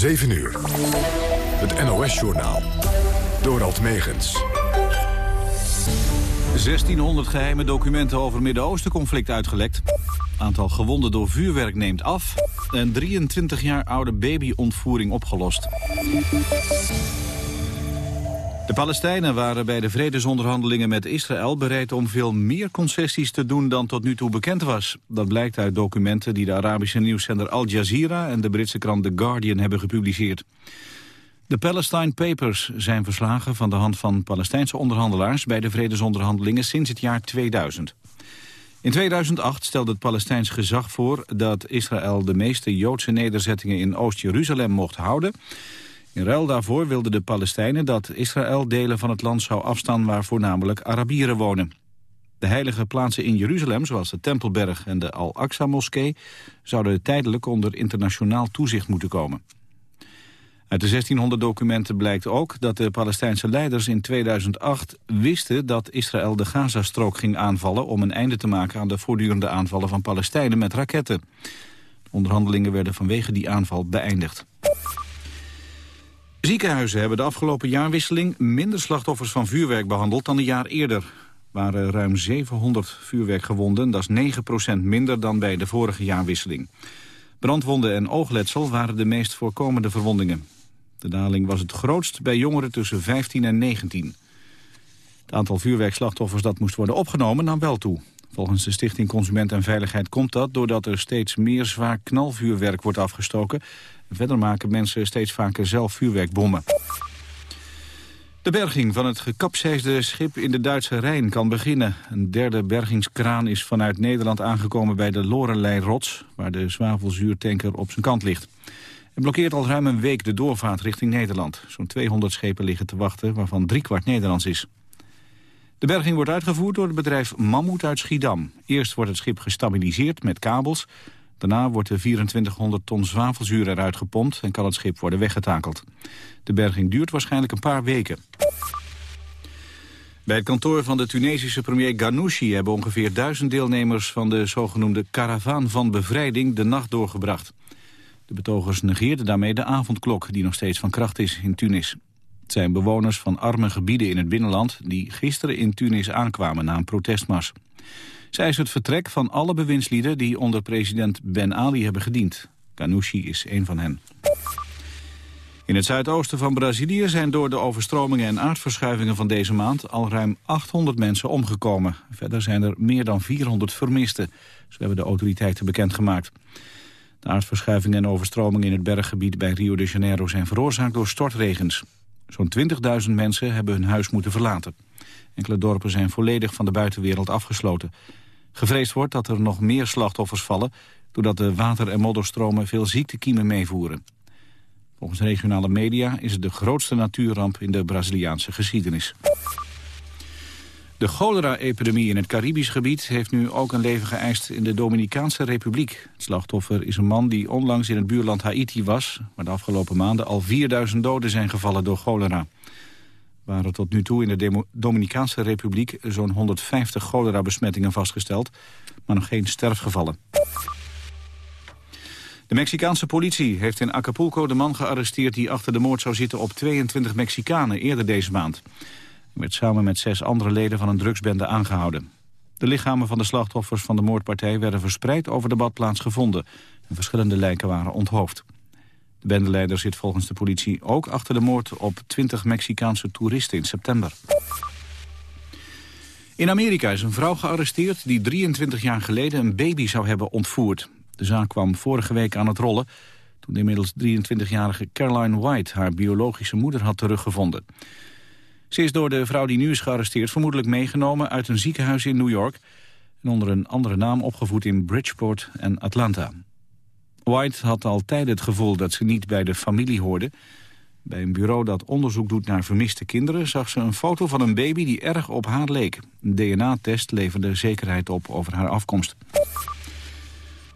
7 uur. Het NOS-journaal. Dorald Megens. 1600 geheime documenten over Midden-Oosten-conflict uitgelekt. Aantal gewonden door vuurwerk neemt af. En 23 jaar oude babyontvoering opgelost. De Palestijnen waren bij de vredesonderhandelingen met Israël bereid om veel meer concessies te doen dan tot nu toe bekend was. Dat blijkt uit documenten die de Arabische nieuwszender Al Jazeera en de Britse krant The Guardian hebben gepubliceerd. De Palestine Papers zijn verslagen van de hand van Palestijnse onderhandelaars bij de vredesonderhandelingen sinds het jaar 2000. In 2008 stelde het Palestijns gezag voor dat Israël de meeste Joodse nederzettingen in Oost-Jeruzalem mocht houden in ruil daarvoor wilden de Palestijnen dat Israël delen van het land zou afstaan waar voornamelijk Arabieren wonen. De heilige plaatsen in Jeruzalem, zoals de Tempelberg en de Al-Aqsa-moskee, zouden tijdelijk onder internationaal toezicht moeten komen. Uit de 1600 documenten blijkt ook dat de Palestijnse leiders in 2008 wisten dat Israël de Gazastrook ging aanvallen om een einde te maken aan de voortdurende aanvallen van Palestijnen met raketten. De onderhandelingen werden vanwege die aanval beëindigd. Ziekenhuizen hebben de afgelopen jaarwisseling minder slachtoffers van vuurwerk behandeld dan een jaar eerder. Er waren ruim 700 vuurwerkgewonden, dat is 9% minder dan bij de vorige jaarwisseling. Brandwonden en oogletsel waren de meest voorkomende verwondingen. De daling was het grootst bij jongeren tussen 15 en 19. Het aantal vuurwerkslachtoffers dat moest worden opgenomen nam wel toe. Volgens de Stichting Consument en Veiligheid komt dat doordat er steeds meer zwaar knalvuurwerk wordt afgestoken Verder maken mensen steeds vaker zelf vuurwerkbommen. De berging van het gekapseisde schip in de Duitse Rijn kan beginnen. Een derde bergingskraan is vanuit Nederland aangekomen bij de Lorelei-rots... waar de zwavelzuurtanker op zijn kant ligt. Het blokkeert al ruim een week de doorvaart richting Nederland. Zo'n 200 schepen liggen te wachten, waarvan driekwart Nederlands is. De berging wordt uitgevoerd door het bedrijf Mammoet uit Schiedam. Eerst wordt het schip gestabiliseerd met kabels... Daarna wordt de 2400 ton zwavelzuur eruit gepompt en kan het schip worden weggetakeld. De berging duurt waarschijnlijk een paar weken. Bij het kantoor van de Tunesische premier Ghanouchi hebben ongeveer duizend deelnemers van de zogenoemde karavaan van bevrijding de nacht doorgebracht. De betogers negeerden daarmee de avondklok die nog steeds van kracht is in Tunis. Het zijn bewoners van arme gebieden in het binnenland die gisteren in Tunis aankwamen na een protestmars. Zij is het vertrek van alle bewindslieden die onder president Ben Ali hebben gediend. Ghanouchi is een van hen. In het zuidoosten van Brazilië zijn door de overstromingen en aardverschuivingen van deze maand al ruim 800 mensen omgekomen. Verder zijn er meer dan 400 vermisten, zo hebben de autoriteiten bekendgemaakt. De aardverschuivingen en overstromingen in het berggebied bij Rio de Janeiro zijn veroorzaakt door stortregens. Zo'n 20.000 mensen hebben hun huis moeten verlaten. Enkele dorpen zijn volledig van de buitenwereld afgesloten. Gevreesd wordt dat er nog meer slachtoffers vallen... doordat de water- en modderstromen veel ziektekiemen meevoeren. Volgens regionale media is het de grootste natuurramp in de Braziliaanse geschiedenis. De cholera-epidemie in het Caribisch gebied heeft nu ook een leven geëist in de Dominicaanse Republiek. Het slachtoffer is een man die onlangs in het buurland Haiti was, maar de afgelopen maanden al 4000 doden zijn gevallen door cholera waren tot nu toe in de Dominicaanse Republiek zo'n 150 cholera-besmettingen vastgesteld, maar nog geen sterfgevallen. De Mexicaanse politie heeft in Acapulco de man gearresteerd die achter de moord zou zitten op 22 Mexicanen eerder deze maand. Hij werd samen met zes andere leden van een drugsbende aangehouden. De lichamen van de slachtoffers van de moordpartij werden verspreid over de badplaats gevonden. En verschillende lijken waren onthoofd. De bendeleider zit volgens de politie ook achter de moord op 20 Mexicaanse toeristen in september. In Amerika is een vrouw gearresteerd die 23 jaar geleden een baby zou hebben ontvoerd. De zaak kwam vorige week aan het rollen toen de inmiddels 23-jarige Caroline White haar biologische moeder had teruggevonden. Ze is door de vrouw die nu is gearresteerd vermoedelijk meegenomen uit een ziekenhuis in New York en onder een andere naam opgevoed in Bridgeport en Atlanta. White had altijd het gevoel dat ze niet bij de familie hoorde. Bij een bureau dat onderzoek doet naar vermiste kinderen... zag ze een foto van een baby die erg op haar leek. Een DNA-test leverde zekerheid op over haar afkomst.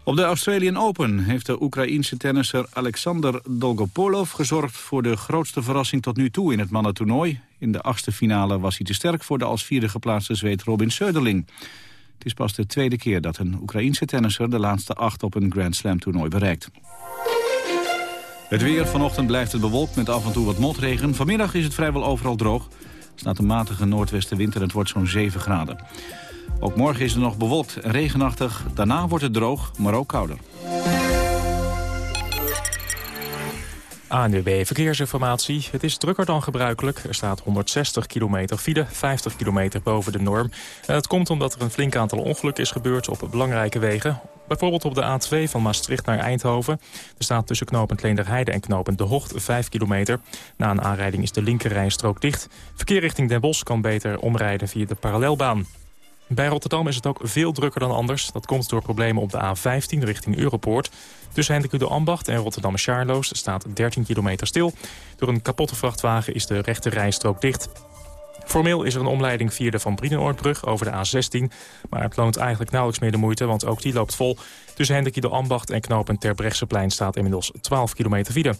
Op de Australian Open heeft de Oekraïense tennisser Alexander Dolgopolov gezorgd voor de grootste verrassing tot nu toe in het mannentoernooi. In de achtste finale was hij te sterk voor de als vierde geplaatste Zweed Robin Söderling. Het is pas de tweede keer dat een Oekraïense tennisser de laatste acht op een Grand Slam toernooi bereikt. Het weer vanochtend blijft het bewolkt met af en toe wat motregen. Vanmiddag is het vrijwel overal droog. Er staat een matige noordwestenwind en het wordt zo'n 7 graden. Ook morgen is het nog bewolkt en regenachtig. Daarna wordt het droog, maar ook kouder. ANWB Verkeersinformatie. Het is drukker dan gebruikelijk. Er staat 160 kilometer file, 50 kilometer boven de norm. Dat komt omdat er een flink aantal ongelukken is gebeurd op belangrijke wegen. Bijvoorbeeld op de A2 van Maastricht naar Eindhoven. Er staat tussen knooppunt Leenderheide en knooppunt De Hocht 5 kilometer. Na een aanrijding is de linkerrijstrook dicht. Verkeer richting Den Bosch kan beter omrijden via de parallelbaan. Bij Rotterdam is het ook veel drukker dan anders. Dat komt door problemen op de A15 richting Europoort. Tussen Hendrik de Ambacht en Rotterdam Charloes staat 13 kilometer stil. Door een kapotte vrachtwagen is de rechte rijstrook dicht. Formeel is er een omleiding via de Van Brienenoordbrug over de A16. Maar het loont eigenlijk nauwelijks meer de moeite, want ook die loopt vol. Tussen Hendrik de Ambacht en knooppunt Terbrechtseplein staat inmiddels 12 kilometer file.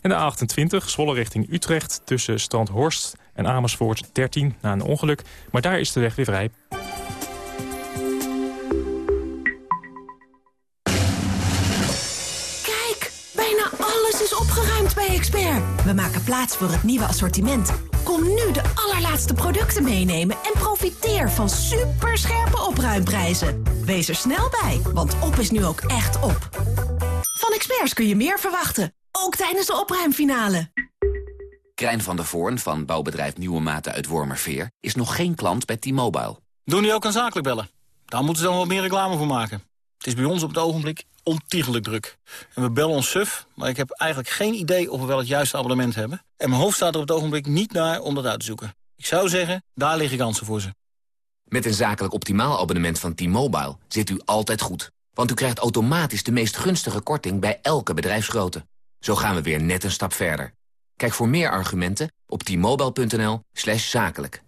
En de A28, Zwolle richting Utrecht, tussen Strandhorst en Amersfoort 13 na een ongeluk. Maar daar is de weg weer vrij. opgeruimd bij Expert. We maken plaats voor het nieuwe assortiment. Kom nu de allerlaatste producten meenemen en profiteer van superscherpe opruimprijzen. Wees er snel bij, want op is nu ook echt op. Van Experts kun je meer verwachten, ook tijdens de opruimfinale. Krijn van der Voorn van bouwbedrijf Nieuwe Maten uit Wormerveer... is nog geen klant bij T-Mobile. Doen die ook aan zakelijk bellen? Daar moeten ze dan wat meer reclame voor maken. Het is bij ons op het ogenblik ontiegelijk druk. En we bellen ons suf, maar ik heb eigenlijk geen idee of we wel het juiste abonnement hebben. En mijn hoofd staat er op het ogenblik niet naar om dat uit te zoeken. Ik zou zeggen, daar liggen kansen voor ze. Met een zakelijk optimaal abonnement van T-Mobile zit u altijd goed. Want u krijgt automatisch de meest gunstige korting bij elke bedrijfsgrootte. Zo gaan we weer net een stap verder. Kijk voor meer argumenten op t-mobile.nl zakelijk.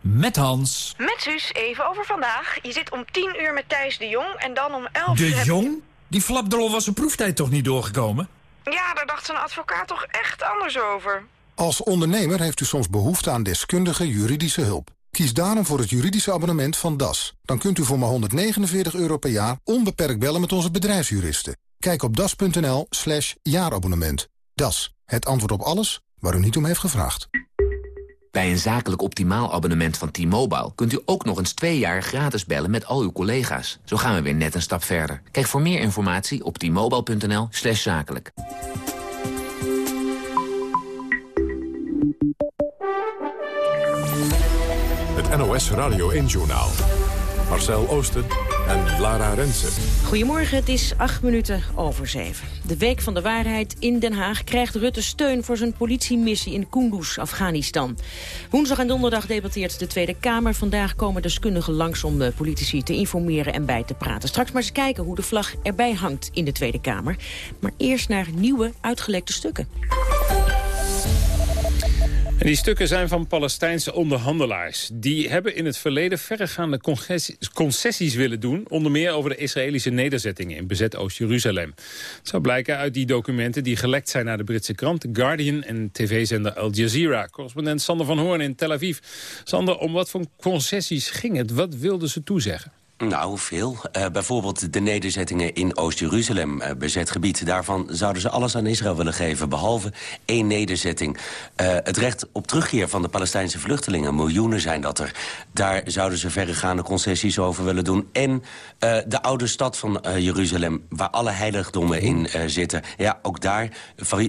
Met Hans. Met Suus, even over vandaag. Je zit om 10 uur met Thijs de Jong en dan om 11 uur... De Jong? Die flapdrol was zijn proeftijd toch niet doorgekomen? Ja, daar dacht zijn advocaat toch echt anders over. Als ondernemer heeft u soms behoefte aan deskundige juridische hulp. Kies daarom voor het juridische abonnement van DAS. Dan kunt u voor maar 149 euro per jaar onbeperkt bellen met onze bedrijfsjuristen. Kijk op das.nl slash jaarabonnement. DAS, het antwoord op alles waar u niet om heeft gevraagd. Bij een zakelijk optimaal abonnement van T-Mobile... kunt u ook nog eens twee jaar gratis bellen met al uw collega's. Zo gaan we weer net een stap verder. Kijk voor meer informatie op t-mobile.nl slash zakelijk. Het NOS Radio 1-journaal. Marcel Oosten en Lara Rensen. Goedemorgen, het is acht minuten over zeven. De Week van de Waarheid in Den Haag krijgt Rutte steun voor zijn politiemissie in Kunduz, Afghanistan. Woensdag en donderdag debatteert de Tweede Kamer. Vandaag komen deskundigen langs om de politici te informeren en bij te praten. Straks maar eens kijken hoe de vlag erbij hangt in de Tweede Kamer. Maar eerst naar nieuwe uitgelekte stukken. Die stukken zijn van Palestijnse onderhandelaars. Die hebben in het verleden verregaande concessies willen doen... onder meer over de Israëlische nederzettingen in bezet Oost-Jeruzalem. Het zou blijken uit die documenten die gelekt zijn naar de Britse krant The Guardian... en tv-zender Al Jazeera. Correspondent Sander van Hoorn in Tel Aviv. Sander, om wat voor concessies ging het? Wat wilden ze toezeggen? Nou, veel. Uh, bijvoorbeeld de nederzettingen in Oost-Jeruzalem, uh, bezet gebied. Daarvan zouden ze alles aan Israël willen geven, behalve één nederzetting. Uh, het recht op terugkeer van de Palestijnse vluchtelingen, miljoenen zijn dat er. Daar zouden ze verregaande concessies over willen doen. En de oude stad van Jeruzalem, waar alle heiligdommen in zitten. Ja, ook daar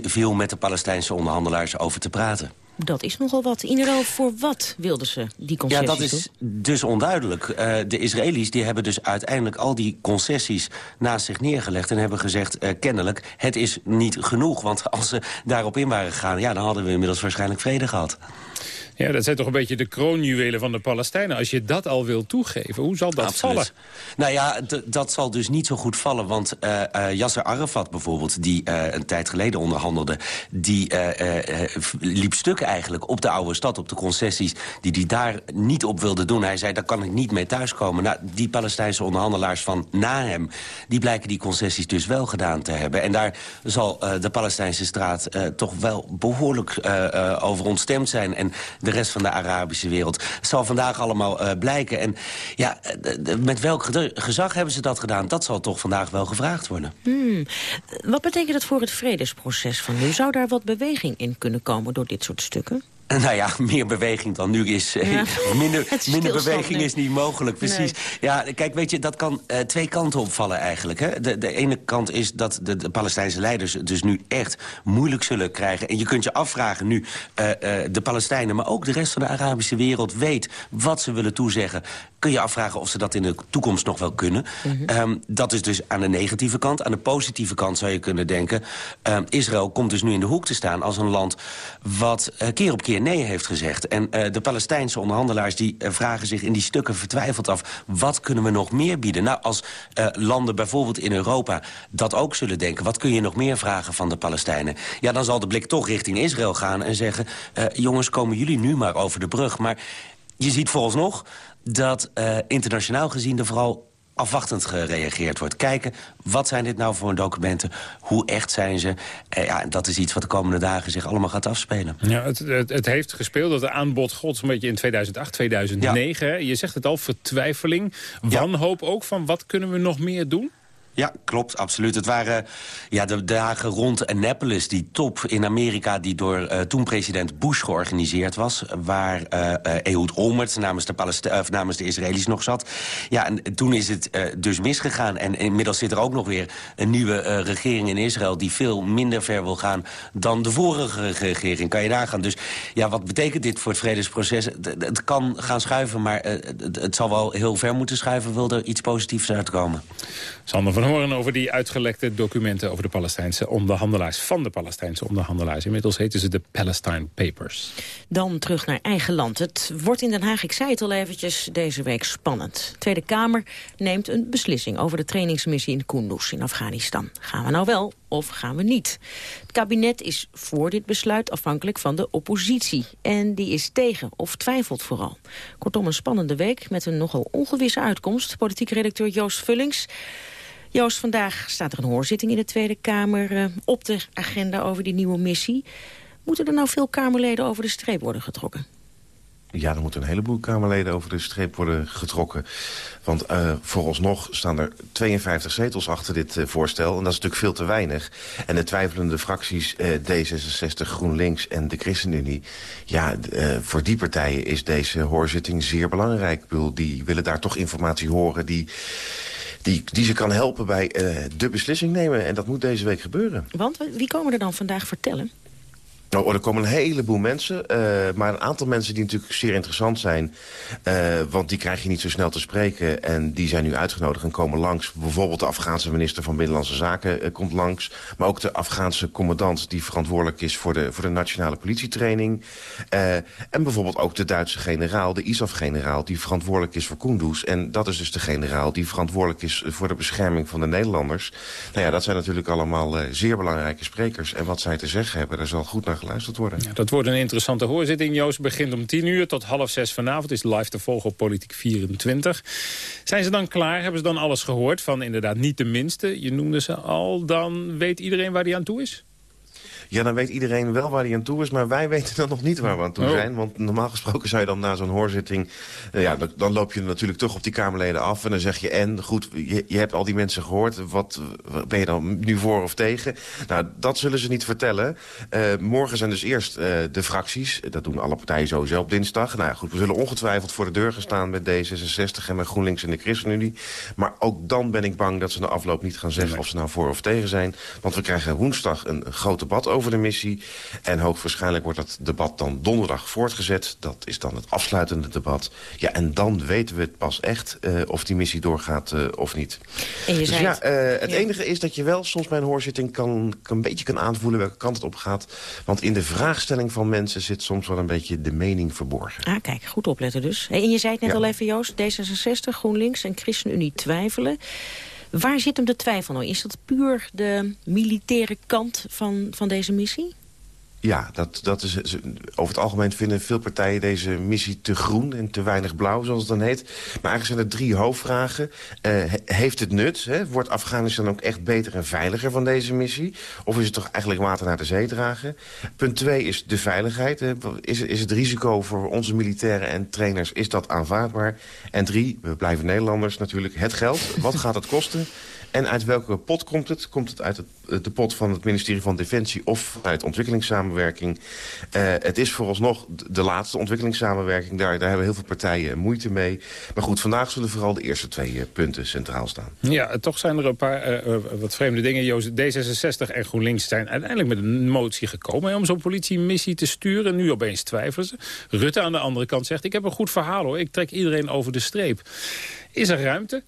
viel met de Palestijnse onderhandelaars over te praten. Dat is nogal wat. In ruil voor wat wilden ze die concessies Ja, dat is dus onduidelijk. Uh, de Israëli's die hebben dus uiteindelijk al die concessies naast zich neergelegd... en hebben gezegd, uh, kennelijk, het is niet genoeg. Want als ze daarop in waren gegaan... ja, dan hadden we inmiddels waarschijnlijk vrede gehad. Ja, dat zijn toch een beetje de kroonjuwelen van de Palestijnen. Als je dat al wil toegeven, hoe zal dat vallen? Nou ja, dat zal dus niet zo goed vallen. Want uh, uh, Yasser Arafat bijvoorbeeld, die uh, een tijd geleden onderhandelde... die liep stuk eigenlijk op de oude stad, op de concessies... die hij daar niet op wilde doen. Hij zei, daar kan ik niet mee thuiskomen. Nou, die Palestijnse onderhandelaars van na hem... die blijken die concessies dus wel gedaan te hebben. En daar zal uh, de Palestijnse straat uh, toch wel behoorlijk uh, over ontstemd zijn. En de rest van de Arabische wereld. Het zal vandaag allemaal blijken. En ja, met welk gezag hebben ze dat gedaan? Dat zal toch vandaag wel gevraagd worden. Hmm. Wat betekent dat voor het vredesproces van nu? Zou daar wat beweging in kunnen komen door dit soort stukken? stukken Nou ja, meer beweging dan nu is. Ja. minder minder beweging is niet mogelijk, precies. Ja, kijk, weet je, dat kan uh, twee kanten opvallen eigenlijk. Hè? De, de ene kant is dat de, de, Palestijnse leiders het dus nu echt moeilijk zullen krijgen. En je kunt je afvragen nu, uh, uh, de Palestijnen... maar ook de rest van de Arabische wereld weet wat ze willen toezeggen. Kun je afvragen of ze dat in de toekomst nog wel kunnen. -hmm. um, dat is dus aan de negatieve kant. Aan de positieve kant zou je kunnen denken... Um, Israël komt dus nu in de hoek te staan als een land... wat keer op keer nee heeft gezegd. En uh, de Palestijnse onderhandelaars die uh, vragen zich in die stukken vertwijfeld af... wat kunnen we nog meer bieden? Nou, als uh, landen bijvoorbeeld in Europa dat ook zullen denken... wat kun je nog meer vragen van de Palestijnen? Ja, dan zal de blik toch richting Israël gaan en zeggen... jongens, komen jullie nu maar over de brug. Maar je ziet nog dat internationaal gezien er vooral afwachtend gereageerd wordt. Kijken, wat zijn dit nou voor documenten? Hoe echt zijn ze? Eh, ja, dat is iets wat de komende dagen zich allemaal gaat afspelen. Ja, het, het, het heeft gespeeld, dat aanbod God een beetje in 2008, 2009. Je zegt het al, vertwijfeling, wanhoop ook van wat kunnen we nog meer doen? Ja, klopt, absoluut. Het waren ja, de dagen rond Annapolis, die top in Amerika... die door uh, toen president Bush georganiseerd was... waar uh, Ehud Olmert namens de, uh, namens de Israëli's nog zat. Ja, en toen is het dus misgegaan. En inmiddels zit er ook nog weer een nieuwe regering in Israël... die veel minder ver wil gaan dan de vorige regering. Kan je nagaan. Dus ja, wat betekent dit voor het vredesproces? Het, het kan gaan schuiven, maar het, het, zal wel heel ver moeten schuiven... wil er iets positiefs uitkomen. Sander van horen over die uitgelekte documenten... over de Palestijnse onderhandelaars, van de Palestijnse onderhandelaars. Inmiddels heten ze de Palestine Papers. Dan terug naar eigen land. Het wordt in Den Haag, ik zei het al eventjes, deze week spannend. De Tweede Kamer neemt een beslissing over de trainingsmissie in Kunduz in Afghanistan. Gaan we nou wel of gaan we niet? Het kabinet is voor dit besluit afhankelijk van de oppositie. En die is tegen of twijfelt vooral. Kortom, een spannende week met een nogal ongewisse uitkomst. Politiek redacteur Joost Vullings... Joost, vandaag staat er een hoorzitting in de Tweede Kamer uh, op de agenda over die nieuwe missie. Moeten er nou veel Kamerleden over de streep worden getrokken? Ja, er moeten een heleboel Kamerleden over de streep worden getrokken. Want uh, vooralsnog staan er 52 zetels achter dit uh, voorstel. En dat is natuurlijk veel te weinig. En de twijfelende fracties uh, D66, GroenLinks en de ChristenUnie... ja, voor die partijen is deze hoorzitting zeer belangrijk. Die willen daar toch informatie horen die die, die ze kan helpen bij de beslissing nemen. En dat moet deze week gebeuren. Want wie komen er dan vandaag vertellen? Nou, er komen een heleboel mensen, uh, maar een aantal mensen die natuurlijk zeer interessant zijn. Uh, want die krijg je niet zo snel te spreken en die zijn nu uitgenodigd en komen langs. Bijvoorbeeld de Afghaanse minister van Binnenlandse Zaken uh, komt langs. Maar ook de Afghaanse commandant die verantwoordelijk is voor de, voor de nationale politietraining. en bijvoorbeeld ook de Duitse generaal, de ISAF-generaal, die verantwoordelijk is voor Kunduz. En dat is dus de generaal die verantwoordelijk is voor de bescherming van de Nederlanders. Nou ja, dat zijn natuurlijk allemaal zeer belangrijke sprekers. En wat zij te zeggen hebben, daar zal goed naar geluisterd worden. Ja, dat wordt een interessante hoorzitting. Joost begint om 10 uur tot half zes vanavond. Is live te volgen op Politiek 24. Zijn ze dan klaar? Hebben ze dan alles gehoord? Van inderdaad niet de minste. Je noemde ze al. Dan weet iedereen waar die aan toe is? Ja, dan weet iedereen wel waar hij aan toe is. Maar wij weten dan nog niet waar we aan toe oh. zijn. Want normaal gesproken zou je dan na zo'n hoorzitting... Uh, ja, dan, loop je natuurlijk toch op die Kamerleden af. En dan zeg je, en goed, je, je hebt al die mensen gehoord. Wat, ben je dan nu voor of tegen? Nou, dat zullen ze niet vertellen. Uh, morgen zijn dus eerst uh, de fracties. Dat doen alle partijen sowieso op dinsdag. Nou ja, goed, we zullen ongetwijfeld voor de deur gaan staan met D66 en met GroenLinks en de ChristenUnie. Maar ook dan ben ik bang dat ze na afloop niet gaan zeggen of ze nou voor of tegen zijn. Want we krijgen woensdag een, een groot debat over over de missie. En hoogstwaarschijnlijk wordt dat debat dan donderdag voortgezet. Dat is dan het afsluitende debat. Ja, en dan weten we het pas echt uh, of die missie doorgaat uh, of niet. En je dus zei ja, het ja. enige is dat je wel soms bij een hoorzitting kan, kan, een beetje kan aanvoelen welke kant het op gaat. Want in de vraagstelling van mensen zit soms wel een beetje de mening verborgen. Ah, kijk, goed opletten dus. En je zei het net ja. al even, Joost, D66, GroenLinks en ChristenUnie twijfelen. Waar zit hem de twijfel nou? Is dat puur de militaire kant van, van deze missie? Ja, dat, dat is, over het algemeen vinden veel partijen deze missie te groen en te weinig blauw, zoals het dan heet. Maar eigenlijk zijn er drie hoofdvragen. Uh, heeft het nut? Hè? Wordt Afghanistan ook echt beter en veiliger van deze missie? Of is het toch eigenlijk water naar de zee dragen? Punt twee is de veiligheid. Is, is het risico voor onze militairen en trainers, is dat aanvaardbaar? En drie, we blijven Nederlanders natuurlijk, het geld. Wat gaat het kosten? En uit welke pot komt het? Komt het uit het, de pot van het ministerie van Defensie of uit ontwikkelingssamenwerking? Uh, het is vooralsnog de laatste ontwikkelingssamenwerking. Daar, daar hebben heel veel partijen moeite mee. Maar goed, vandaag zullen vooral de eerste twee uh, punten centraal staan. Ja, toch zijn er een paar wat vreemde dingen. Joost, D66 en GroenLinks zijn uiteindelijk met een motie gekomen... om zo'n politiemissie te sturen. Nu opeens twijfelen ze. Rutte aan de andere kant zegt... ik heb een goed verhaal hoor, ik trek iedereen over de streep. Is er ruimte?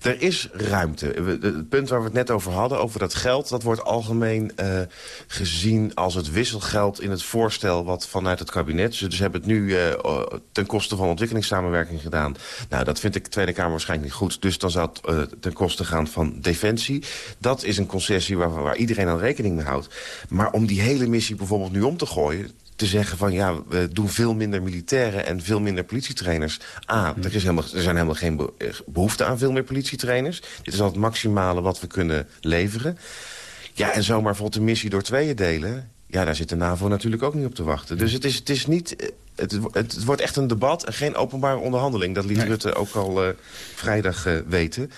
Er is ruimte. Het punt waar we het net over hadden, over dat geld... dat wordt algemeen uh, gezien als het wisselgeld in het voorstel... wat vanuit het kabinet... Ze dus hebben het nu uh, ten koste van ontwikkelingssamenwerking gedaan. Nou, dat vindt de Tweede Kamer waarschijnlijk niet goed. Dus dan zou het uh, ten koste gaan van defensie. Dat is een concessie waar, waar iedereen aan rekening mee houdt. Maar om die hele missie bijvoorbeeld nu om te gooien te zeggen van ja, we doen veel minder militairen en veel minder politietrainers. A, er, is helemaal, er zijn helemaal geen eh, behoefte aan veel meer politietrainers. Dit is al het maximale wat we kunnen leveren. Ja, en zomaar bijvoorbeeld de missie door tweeën delen... ja, daar zit de NAVO natuurlijk ook niet op te wachten. Dus het is, het is niet... Eh, het, het, wordt echt een debat en geen openbare onderhandeling. Dat liet Rutte ook al uh, vrijdag uh, weten.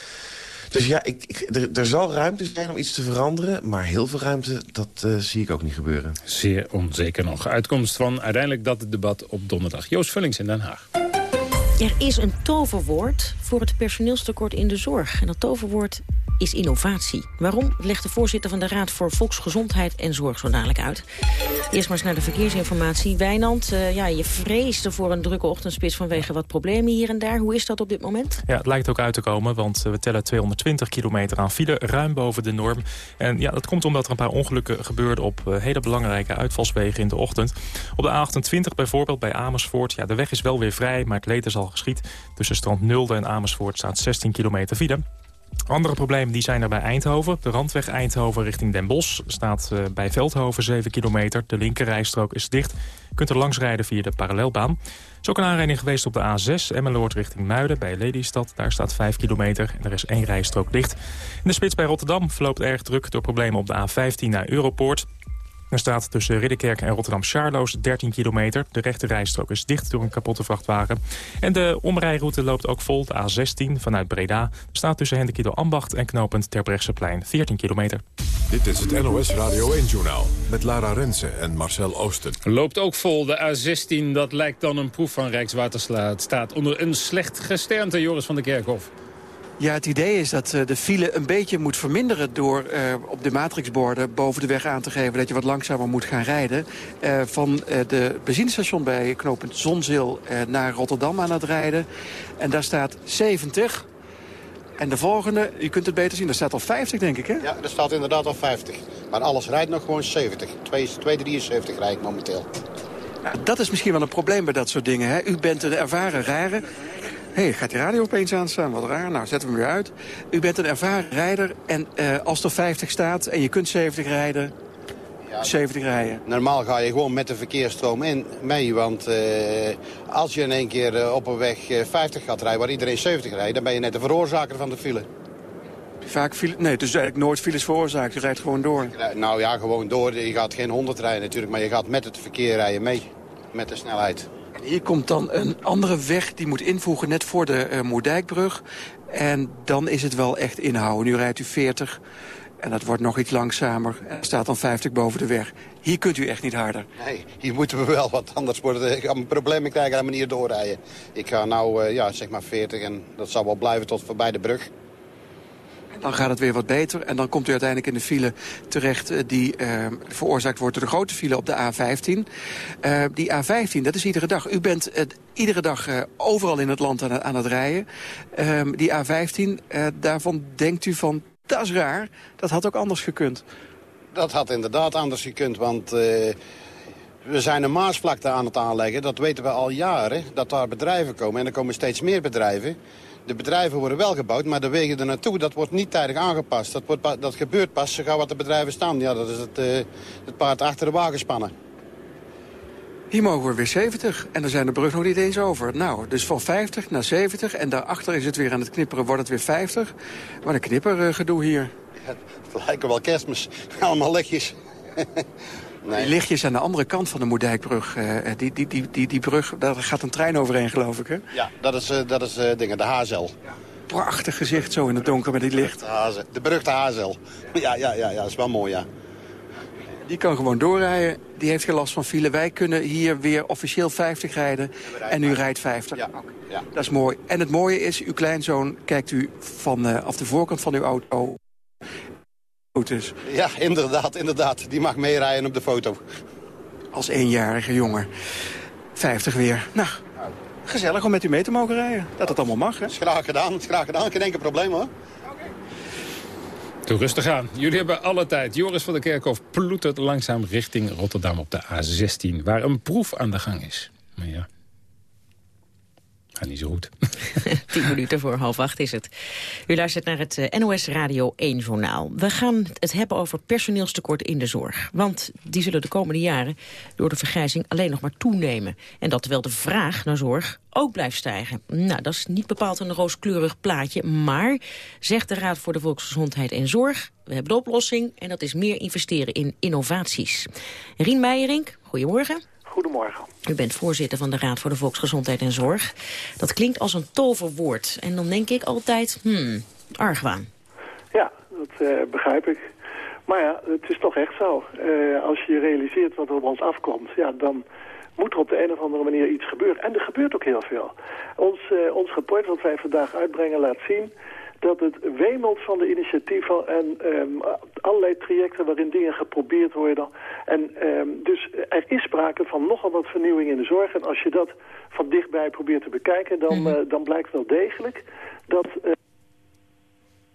Dus ja, ik, er, er, zal ruimte zijn om iets te veranderen. Maar heel veel ruimte, dat uh, zie ik ook niet gebeuren. Zeer onzeker nog. Uitkomst van uiteindelijk dat debat op donderdag. Joost Vullings in Den Haag. Er is een toverwoord voor het personeelstekort in de zorg. En dat toverwoord is innovatie. Waarom, legt de voorzitter van de Raad voor Volksgezondheid en Zorg zo dadelijk uit. Eerst maar eens naar de verkeersinformatie. Wijnand, uh, ja, je vreesde voor een drukke ochtendspits vanwege wat problemen hier en daar. Hoe is dat op dit moment? Ja, het lijkt ook uit te komen, want eh, we tellen 220 kilometer aan file, ruim boven de norm. En ja, dat komt omdat er een paar ongelukken gebeurden op uh, hele belangrijke uitvalswegen in de ochtend. Op de A28 bijvoorbeeld bij Amersfoort, ja, de weg is wel weer vrij, maar het leed is al geschied. Tussen strand Nulde en Amersfoort staat 16 kilometer file. Andere problemen die zijn er bij Eindhoven. De randweg Eindhoven richting Den Bosch staat uh, bij Veldhoven 7 kilometer. De linkerrijstrook is dicht. Je kunt er langs rijden via de parallelbaan. Er is ook een aanrijding geweest op de A6 Emmeloord richting Muiden bij Lelystad. Daar staat 5 kilometer en er is één rijstrook dicht. In de spits bij Rotterdam verloopt erg druk door problemen op de A15 naar Europoort. Er staat tussen Ridderkerk en Rotterdam-Charloes 13 kilometer. De rechte rijstrook is dicht door een kapotte vrachtwagen. En de omrijroute loopt ook vol, de A16 vanuit Breda. Er staat tussen Hendekido Ambacht en knooppunt Terbrechtseplein 14 kilometer. Dit is het NOS Radio 1-journaal met Lara Rensen en Marcel Oosten. Loopt ook vol, de A16. Dat lijkt dan een proef van Rijkswaterstaat. Staat onder een slecht gesternte, Joris van der Kerkhof. Ja, het idee is dat uh, de file een beetje moet verminderen... door uh, op de matrixborden boven de weg aan te geven... dat je wat langzamer moet gaan rijden. Uh, van de benzinestation bij knooppunt Zonzeel naar Rotterdam aan het rijden. En daar staat 70. En de volgende, je kunt het beter zien, daar staat al 50 denk ik, hè? Ja, er staat inderdaad al 50. Maar alles rijdt nog gewoon 70. 273 rijd ik momenteel. Dat is misschien wel een probleem bij dat soort dingen, hè? U bent een ervaren rijder hey, gaat die radio opeens aanstaan? Wat raar. Nou, zetten we hem weer uit. U bent een ervaren rijder en uh, als er 50 staat en je kunt 70 rijden... Ja, 70 rijden. Normaal ga je gewoon met de verkeersstroom in mee. Want uh, als je in één keer uh, op een weg 50 gaat rijden waar iedereen 70 rijdt... dan ben je net de veroorzaker van de file. Vaak file, nee, dus eigenlijk nooit files veroorzaakt. Je rijdt gewoon door. Nou ja, gewoon door. Je gaat geen 100 rijden natuurlijk, maar je gaat met het verkeer rijden mee. Met de snelheid. Hier komt dan een andere weg die moet invoegen net voor de uh, Moerdijkbrug. En dan is het wel echt inhouden. Nu rijdt u 40 en dat wordt nog iets langzamer. Er staat dan 50 boven de weg. Hier kunt u echt niet harder. Nee, hier moeten we wel, want anders worden ik een problemen krijgen aan de manier doorrijden. Ik ga nou, uh, ja, zeg maar 40 en dat zal wel blijven tot voorbij de brug. Dan gaat het weer wat beter en dan komt u uiteindelijk in de file terecht... Uh, die uh, veroorzaakt wordt door de grote file op de A15. Uh, die A15, dat is iedere dag. U bent iedere dag overal in het land aan, aan het rijden. Ehm, die A15, daarvan denkt u van, dat is raar. Dat had ook anders gekund. Dat had inderdaad anders gekund, want... We zijn een Maasvlakte aan het aanleggen, dat weten we al jaren, dat daar bedrijven komen. En er komen steeds meer bedrijven. De bedrijven worden wel gebouwd, maar de wegen er naartoe, dat wordt niet tijdig aangepast. Dat, wordt, dat gebeurt pas zo gauw wat de bedrijven staan. Ja, dat is het, uh, het paard achter de wagen spannen. Hier mogen we weer 70 en dan zijn de brug nog niet eens over. Nou, dus van 50 naar 70 en daarachter is het weer aan het knipperen, wordt het weer 50. Wat een knippergedoe hier. Ja, het lijken wel kerstmis. Allemaal lichtjes. nee. Die lichtjes aan de andere kant van de Moerdijkbrug. Uh, die, die, die, die, die brug, daar gaat een trein overheen, geloof ik, hè? Ja, dat is, uh, dat is uh, dingen, de Hazel. Prachtig gezicht zo in het donker met die licht. De, de beruchte Hazel. Ja, ja, ja, ja, dat is wel mooi, ja. Die kan gewoon doorrijden. Die heeft geen last van file. Wij kunnen hier weer officieel 50 rijden. En u rijdt 50. Ja. ja. Dat is mooi. En het mooie is, uw kleinzoon kijkt u van uh, af de voorkant van uw auto. Dus. Ja, inderdaad, inderdaad. Die mag meerijden op de foto. Als eenjarige jongen. 50 weer. Nou, gezellig om met u mee te mogen rijden. Dat het allemaal mag, hè? Is graag gedaan, is graag gedaan. Geen enkel probleem, hoor. Doe rustig aan. Jullie hebben alle tijd. Joris van der Kerkhof ploetert langzaam richting Rotterdam op de A16... waar een proef aan de gang is. Maar ja, gaat niet zo goed. Tien minuten voor half acht is het. U luistert naar het NOS Radio 1 journaal. We gaan het hebben over personeelstekort in de zorg. Want die zullen de komende jaren door de vergrijzing alleen nog maar toenemen. En dat terwijl de vraag naar zorg ook blijft stijgen. Nou, dat is niet bepaald een rooskleurig plaatje. Maar, zegt de Raad voor de Volksgezondheid en Zorg... we hebben de oplossing en dat is meer investeren in innovaties. Rien Meijerink, goedemorgen. Goedemorgen. U bent voorzitter van de Raad voor de Volksgezondheid en Zorg. Dat klinkt als een toverwoord. En dan denk ik altijd, hmm, argwaan. Ja, dat uh, begrijp ik. Maar ja, het is toch echt zo. Uh, als je realiseert wat er op ons afkomt, ja, dan moet er op de een of andere manier iets gebeuren. En er gebeurt ook heel veel. Ons, uh, ons rapport wat wij vandaag uitbrengen laat zien dat het wemelt van de initiatieven en um, allerlei trajecten waarin dingen geprobeerd worden. En um, dus er is sprake van nogal wat vernieuwing in de zorg. En als je dat van dichtbij probeert te bekijken, dan, mm -hmm. uh, dan blijkt wel degelijk dat... Uh,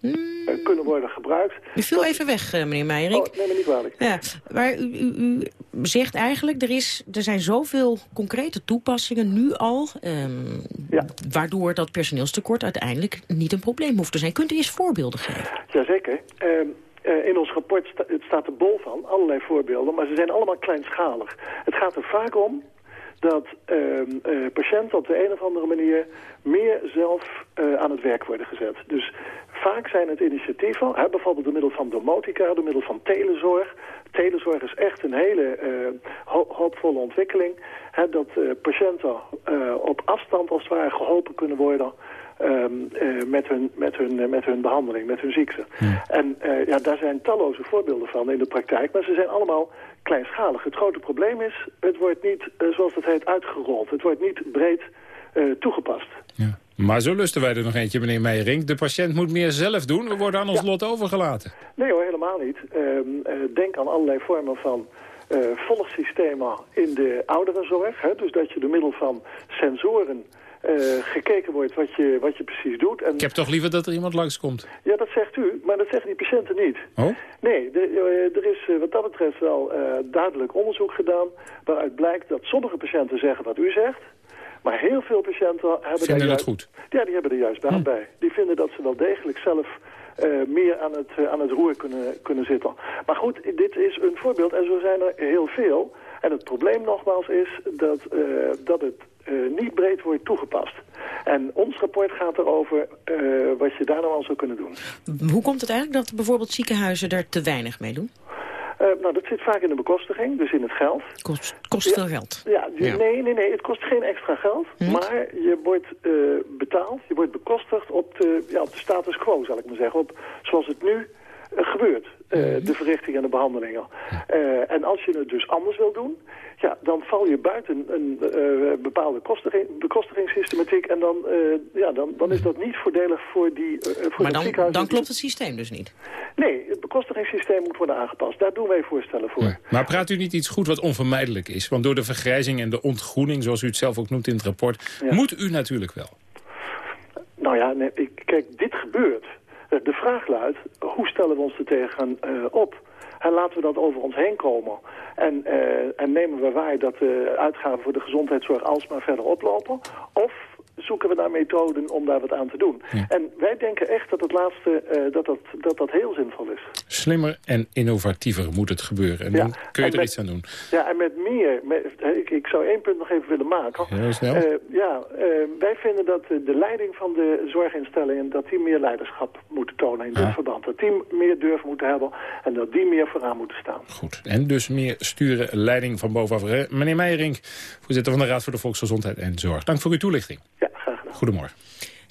mm. kunnen worden gebruikt. U viel even weg, uh, meneer Meijerink. Oh, neem me niet kwalijk. Ja, maar u, u, u, zegt eigenlijk, er, is, er zijn zoveel concrete toepassingen nu al... Um, ja. waardoor dat personeelstekort uiteindelijk niet een probleem hoeft te zijn. Kunt u eens voorbeelden geven? Jazeker. Um, uh, in ons rapport sta, het staat er bol van, allerlei voorbeelden, maar ze zijn allemaal kleinschalig. Het gaat er vaak om dat uh, uh, patiënten op de een of andere manier meer zelf uh, aan het werk worden gezet. Dus vaak zijn het initiatieven, hè, bijvoorbeeld door middel van domotica, door middel van telezorg. Telezorg is echt een hele ho hoopvolle ontwikkeling. Dat patiënten op afstand als het ware geholpen kunnen worden... Um, uh, met, hun, met, hun, uh, met hun behandeling, met hun ziekte. Ja. En uh, ja, daar zijn talloze voorbeelden van in de praktijk, maar ze zijn allemaal kleinschalig. Het grote probleem is, het wordt niet, zoals dat heet, uitgerold. Het wordt niet breed toegepast. Ja. Maar zo lusten wij er nog eentje, meneer Meijering. De patiënt moet meer zelf doen, we worden aan ons ja. lot overgelaten. Nee hoor, helemaal niet. denk aan allerlei vormen van volgsystemen in de ouderenzorg. Hè? Dus dat je door middel van sensoren uh, gekeken wordt wat je, wat je precies doet. En... Ik heb toch liever dat er iemand langskomt? Ja, dat zegt u, maar dat zeggen die patiënten niet. Oh? Nee, de, uh, er is uh, wat dat betreft wel duidelijk onderzoek gedaan... waaruit blijkt dat sommige patiënten zeggen wat u zegt... maar heel veel patiënten hebben vinden daar juist... goed? Ja, die hebben er juist baat hm. bij. Die vinden dat ze wel degelijk zelf... meer aan het, aan het roer kunnen, kunnen zitten. Maar goed, dit is een voorbeeld en zo zijn er heel veel... En het probleem nogmaals is dat, uh, dat het uh, niet breed wordt toegepast. En ons rapport gaat erover uh, wat je daar nou al zou kunnen doen. Hoe komt het eigenlijk dat bijvoorbeeld ziekenhuizen er te weinig mee doen? Uh, nou, dat zit vaak in de bekostiging, dus in het geld. Kost, kost ja, veel geld? Ja, ja, nee, nee, nee, het kost geen extra geld. Hm? Maar je wordt uh, betaald, je wordt bekostigd op de, ja, op de status quo, zal ik maar zeggen. Op, zoals het nu uh, gebeurt, de verrichting en de behandelingen. Uh, en als je het dus anders wil doen, ja, dan val je buiten een uh, bepaalde bekostigingssystematiek. En dan, ja, dan, dan is dat niet voordelig voor die voor Maar dan, dan klopt het systeem dus niet? Nee, het bekostigingssysteem moet worden aangepast. Daar doen wij voorstellen voor. Ja. Maar praat u niet iets goed wat onvermijdelijk is? Want door de vergrijzing en de ontgroening, zoals u het zelf ook noemt in het rapport... Ja. moet u natuurlijk wel. Nou ja, nee, ik, kijk, dit gebeurt. De vraag luidt, hoe stellen we ons er tegen uh, op? En laten we dat over ons heen komen. En, uh, en nemen we waar dat de uitgaven voor de gezondheidszorg alsmaar verder oplopen? Of zoeken we naar methoden om daar wat aan te doen. En wij denken echt dat het laatste, eh, dat, dat, dat dat heel zinvol is. Slimmer en innovatiever moet het gebeuren. En Ja, dan kun je en er met- iets aan doen. Ja, en met meer, met, ik, ik zou één punt nog even willen maken. Heel snel. Eh, ja, eh, wij vinden dat eh, de leiding van de zorginstellingen, dat die meer leiderschap moeten tonen in dit Ah. verband. Dat die meer durf moeten hebben en dat die meer vooraan moeten staan. Goed. En dus meer sturen, leiding van bovenaf. Meneer Meijerink, voorzitter van de Raad voor de Volksgezondheid en Zorg. Dank voor uw toelichting. Ja. Goedemorgen.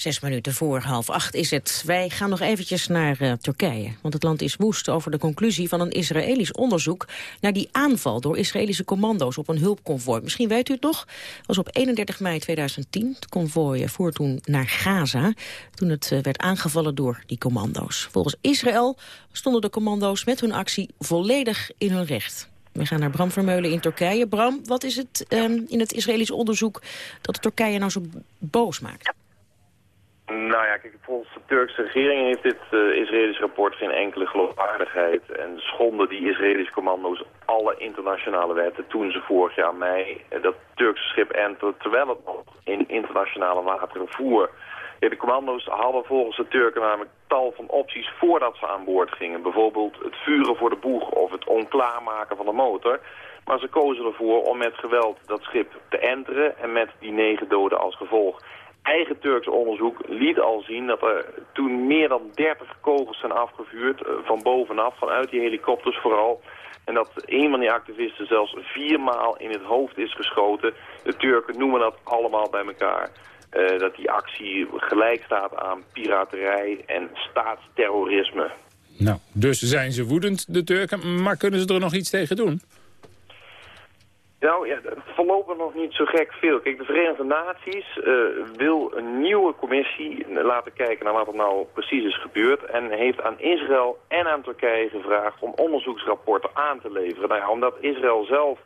Zes minuten voor half acht is het. Wij gaan nog eventjes naar eh, Turkije. Want het land is woest over de conclusie van een Israëlisch onderzoek... naar die aanval door Israëlische commando's op een hulpconvooi. Misschien weet u het nog. Was op 31 mei 2010. Het konvooi eh, voer toen naar Gaza. Toen het eh, werd aangevallen door die commando's. Volgens Israël stonden de commando's met hun actie volledig in hun recht. We gaan naar Bram Vermeulen in Turkije. Bram, wat is het ehm, in het Israëlisch onderzoek dat de Turkije nou zo boos maakt? Nou ja, kijk, volgens de Turkse regering heeft dit uh, Israëlisch rapport geen enkele geloofwaardigheid. En schonden die Israëlische commando's alle internationale wetten toen ze vorig jaar mei uh, dat Turkse schip enterde, terwijl het nog in internationale wateren voer. De commando's hadden volgens de Turken namelijk tal van opties voordat ze aan boord gingen. Bijvoorbeeld het vuren voor de boeg of het onklaarmaken van de motor. Maar ze kozen ervoor om met geweld dat schip te enteren en met die negen doden als gevolg. Eigen Turks onderzoek liet al zien dat er toen meer dan 30 kogels zijn afgevuurd, uh, van bovenaf, vanuit die helikopters vooral. En dat een van die activisten zelfs viermaal in het hoofd is geschoten. De Turken noemen dat allemaal bij elkaar. Uh, dat die actie gelijk staat aan piraterij en staatsterrorisme. Nou, dus zijn ze woedend, de Turken, maar kunnen ze er nog iets tegen doen? Nou ja, voorlopig nog niet zo gek veel. Kijk, de Verenigde Naties uh, wil een nieuwe commissie laten kijken naar wat er nou precies is gebeurd. En heeft aan Israël en aan Turkije gevraagd om onderzoeksrapporten aan te leveren. Nou ja, omdat Israël zelf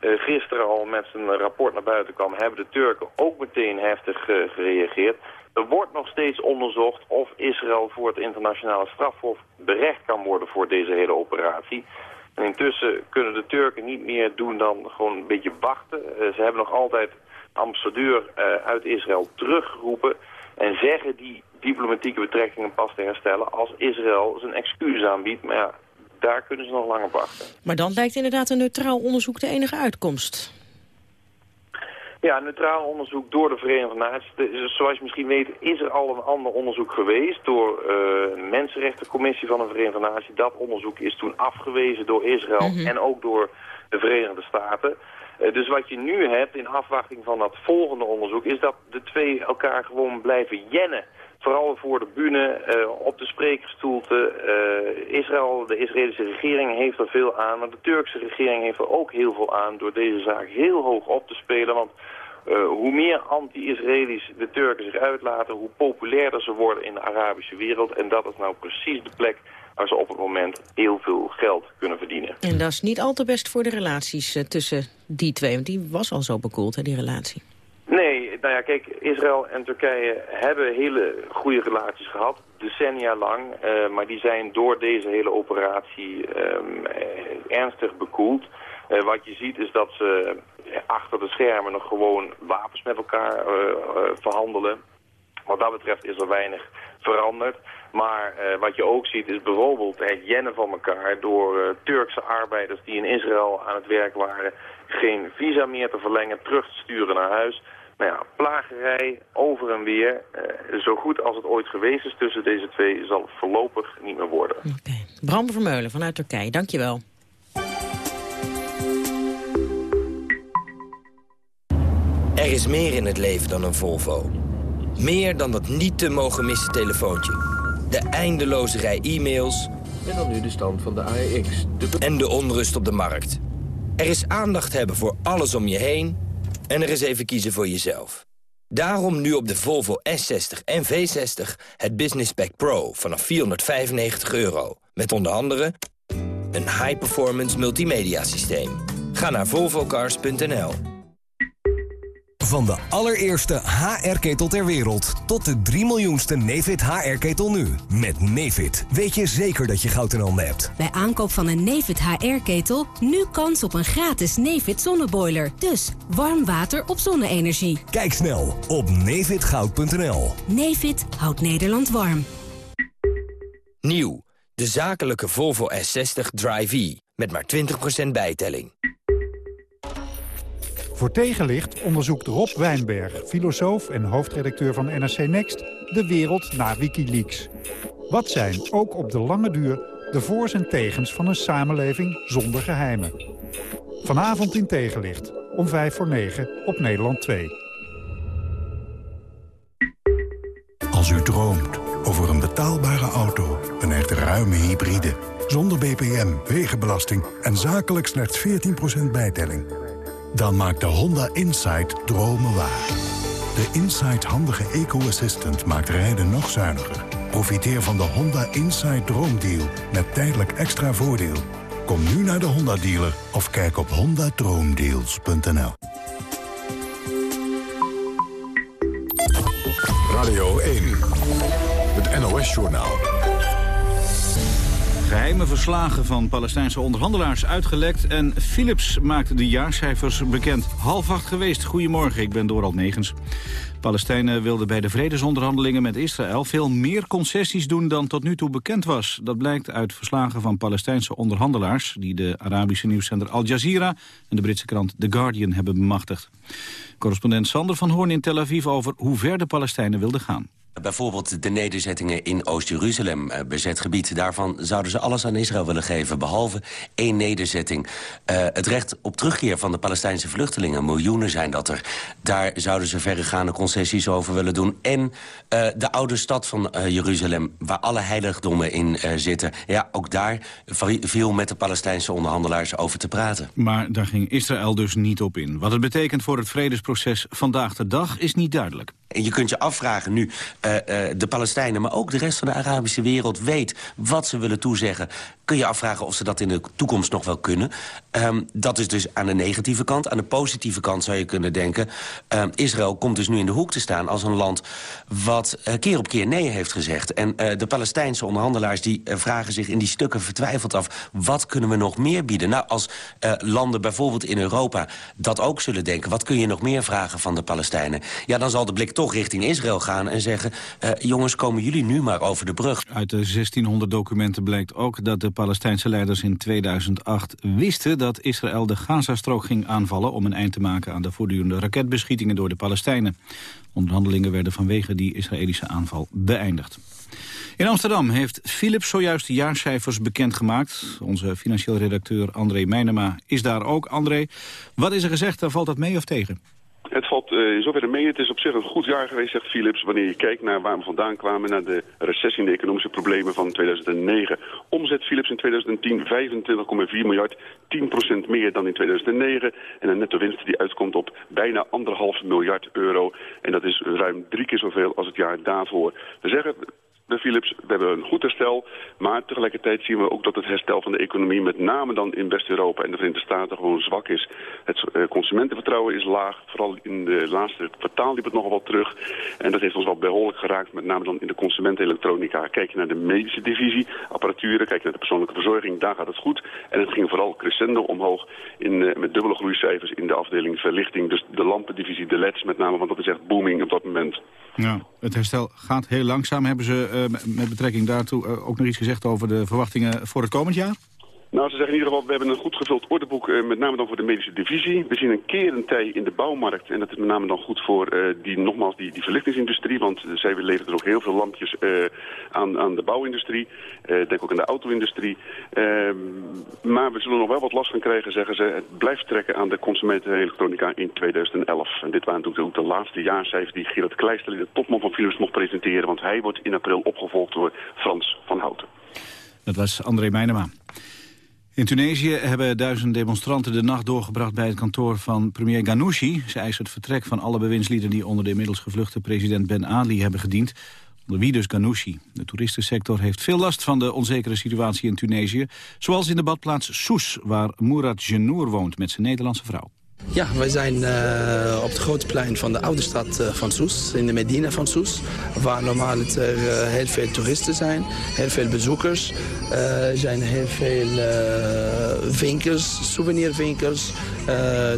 gisteren al met zijn rapport naar buiten kwam, hebben de Turken ook meteen heftig uh, gereageerd. Er wordt nog steeds onderzocht of Israël voor het internationale strafhof berecht kan worden voor deze hele operatie. En intussen kunnen de Turken niet meer doen dan gewoon een beetje wachten. Uh, ze hebben nog altijd ambassadeur uit Israël teruggeroepen en zeggen die diplomatieke betrekkingen pas te herstellen als Israël zijn excuses aanbiedt. Maar ja, daar kunnen ze nog lang op wachten. Maar dan lijkt inderdaad een neutraal onderzoek de enige uitkomst. Ja, neutraal onderzoek door de Verenigde Naties. De, zoals je misschien weet is er al een ander onderzoek geweest door uh, een mensenrechtencommissie van de Verenigde Naties. Dat onderzoek is toen afgewezen door Israël mm -hmm. en ook door de Verenigde Staten. Uh, dus wat je nu hebt in afwachting van dat volgende onderzoek is dat de twee elkaar gewoon blijven jennen. Vooral voor de bühne, uh, op de spreekgestoelte. Uh, Israël, de Israëlische regering heeft er veel aan, maar de Turkse regering heeft er ook heel veel aan door deze zaak heel hoog op te spelen. Want uh, hoe meer anti-Israëli's de Turken zich uitlaten, hoe populairder ze worden in de Arabische wereld. En dat is nou precies de plek waar ze op het moment heel veel geld kunnen verdienen. En dat is niet al te best voor de relaties tussen die twee, want die was al zo bekoeld, hè, die relatie. Nee, nou ja, kijk, Israël en Turkije hebben hele goede relaties gehad, decennia lang. Uh, maar die zijn door deze hele operatie um, ernstig bekoeld. Uh, wat je ziet is dat ze achter de schermen nog gewoon wapens met elkaar verhandelen. Wat dat betreft is er weinig veranderd. Maar wat je ook ziet is bijvoorbeeld het jennen van elkaar door Turkse arbeiders die in Israël aan het werk waren geen visa meer te verlengen, terug te sturen naar huis. Nou ja, plagerij over en weer. Uh, zo goed als het ooit geweest is tussen deze twee zal het voorlopig niet meer worden. Oké. Okay. Bram Vermeulen vanuit Turkije, dankjewel. Er is meer in het leven dan een Volvo. Meer dan dat niet te mogen missen telefoontje. De eindeloze rij e-mails. En dan nu de stand van de AEX. De... En de onrust op de markt. Er is aandacht hebben voor alles om je heen. En er is even kiezen voor jezelf. Daarom nu op de Volvo S60 en V60 het Business Pack Pro vanaf 495 euro. Met onder andere een high-performance multimedia systeem. Ga naar volvocars.nl. Van de allereerste HR-ketel ter wereld tot de 3 miljoenste Nefit HR-ketel nu. Met Nefit weet je zeker dat je goud in handen hebt. Bij aankoop van een Nefit HR-ketel nu kans op een gratis Nefit zonneboiler. Dus warm water op zonne-energie. Kijk snel op nefitgoud.nl. Nefit houdt Nederland warm. Nieuw, de zakelijke Volvo S60 Drive-E. Met maar 20% bijtelling. Voor tegenlicht onderzoekt Rob Wijnberg, filosoof en hoofdredacteur van NRC Next... de wereld na Wikileaks. Wat zijn, ook op de lange duur, de voor's en tegens van een samenleving zonder geheimen? Vanavond in Tegenlicht, om 5 voor 9 op Nederland 2. Als u droomt over een betaalbare auto, een echt ruime hybride... zonder BPM, wegenbelasting en zakelijk slechts 14% bijtelling... dan maakt de Honda Insight dromen waar. De Insight handige eco-assistant maakt rijden nog zuiniger. Profiteer van de Honda Insight Droomdeal met tijdelijk extra voordeel. Kom nu naar de Honda dealer of kijk op hondadroomdeals.nl. Radio 1, het NOS-journaal. Geheime verslagen van Palestijnse onderhandelaars uitgelekt... en Philips maakt de jaarcijfers bekend. Half acht geweest. Goedemorgen, ik ben Doral Negens. Palestijnen wilden bij de vredesonderhandelingen met Israël... veel meer concessies doen dan tot nu toe bekend was. Dat blijkt uit verslagen van Palestijnse onderhandelaars... die de Arabische nieuwszender Al Jazeera en de Britse krant The Guardian hebben bemachtigd. Correspondent Sander van Hoorn in Tel Aviv over hoe ver de Palestijnen wilden gaan. Bijvoorbeeld de nederzettingen in Oost-Jeruzalem, eh, bezet gebied. Daarvan zouden ze alles aan Israël willen geven, behalve één nederzetting. Uh, het recht op terugkeer van de Palestijnse vluchtelingen, miljoenen zijn dat er. Daar zouden ze verregaande concessies over willen doen. En uh, de oude stad van Jeruzalem, waar alle heiligdommen in zitten. Ja, ook daar viel met de Palestijnse onderhandelaars over te praten. Maar daar ging Israël dus niet op in. Wat het betekent voor het vredesproces vandaag de dag is niet duidelijk. En je kunt je afvragen nu, uh, uh, de Palestijnen... maar ook de rest van de Arabische wereld weet wat ze willen toezeggen. Kun je afvragen of ze dat in de toekomst nog wel kunnen. Um, dat is dus aan de negatieve kant. Aan de positieve kant zou je kunnen denken... Um, Israël komt dus nu in de hoek te staan als een land... wat uh, keer op keer nee heeft gezegd. En de Palestijnse onderhandelaars die vragen zich in die stukken vertwijfeld af... wat kunnen we nog meer bieden? Nou, als landen bijvoorbeeld in Europa dat ook zullen denken... wat kun je nog meer vragen van de Palestijnen? Ja, dan zal de blik toch richting Israël gaan en zeggen... Uh, jongens, komen jullie nu maar over de brug. Uit de 1600 documenten blijkt ook dat de Palestijnse leiders in 2008 wisten... dat Israël de Gazastrook ging aanvallen... om een eind te maken aan de voortdurende raketbeschietingen door de Palestijnen. Onderhandelingen werden vanwege die Israëlische aanval beëindigd. In Amsterdam heeft Philips zojuist de jaarcijfers bekendgemaakt. Onze financieel redacteur André Meijnema is daar ook. André, wat is er gezegd? Valt dat mee of tegen? Het valt uh, in zoverre mee. Het is op zich een goed jaar geweest, zegt Philips. Wanneer je kijkt naar waar we vandaan kwamen... naar de recessie en de economische problemen van 2009. Omzet Philips in 2010 25,4 miljard. 10% meer dan in 2009. En een netto winst die uitkomt op bijna anderhalf miljard euro. En dat is ruim drie keer zoveel als het jaar daarvoor. We zeggen bij Philips. We hebben een goed herstel, maar tegelijkertijd zien we ook dat het herstel van de economie... met name dan in West-Europa en de Verenigde Staten gewoon zwak is. Het uh, consumentenvertrouwen is laag. Vooral in de laatste kwartaal liep het nogal wat terug. En dat heeft ons wel behoorlijk geraakt, met name dan in de consumentenelektronica. Kijk je naar de medische divisie, apparaturen, kijk je naar de persoonlijke verzorging, daar gaat het goed. En het ging vooral crescendo omhoog in, uh, met dubbele groeicijfers in de afdeling verlichting. Dus de lampendivisie, de LEDs met name, want dat is echt booming op dat moment. Ja, het herstel gaat heel langzaam. Hebben ze uh, met betrekking daartoe uh, ook nog iets gezegd over de verwachtingen voor het komend jaar? Nou, ze zeggen in ieder geval, we hebben een goed gevuld ordeboek, uh, met name dan voor de medische divisie. We zien een kerentij in de bouwmarkt en dat is met name dan goed voor uh, die, nogmaals, die, die verlichtingsindustrie. Want uh, zij leveren er ook heel veel lampjes aan, aan de bouwindustrie. denk ook aan de auto-industrie. Ehm, maar we zullen nog wel wat last van krijgen, zeggen ze. Het blijft trekken aan de consumentenelektronica in 2011. En dit waren natuurlijk ook de laatste jaarcijfers die Gerard Kleister, de topman van Philips, mocht presenteren. Want hij wordt in april opgevolgd door Frans van Houten. Dat was André Meijnema. In Tunesië hebben duizend demonstranten de nacht doorgebracht bij het kantoor van premier Ghanouchi. Ze eisen het vertrek van alle bewindslieden die onder de inmiddels gevluchte president Ben Ali hebben gediend. Onder wie dus Ghanouchi. De toeristensector heeft veel last van de onzekere situatie in Tunesië. Zoals in de badplaats Soes, waar Mourad Genour woont met zijn Nederlandse vrouw. Ja, wij zijn uh, op het grote plein van de oude stad uh, van Soes, in de Medina van Soes. Waar normaal het er uh, heel veel toeristen zijn, heel veel bezoekers. Er zijn heel veel winkels, souvenirwinkels,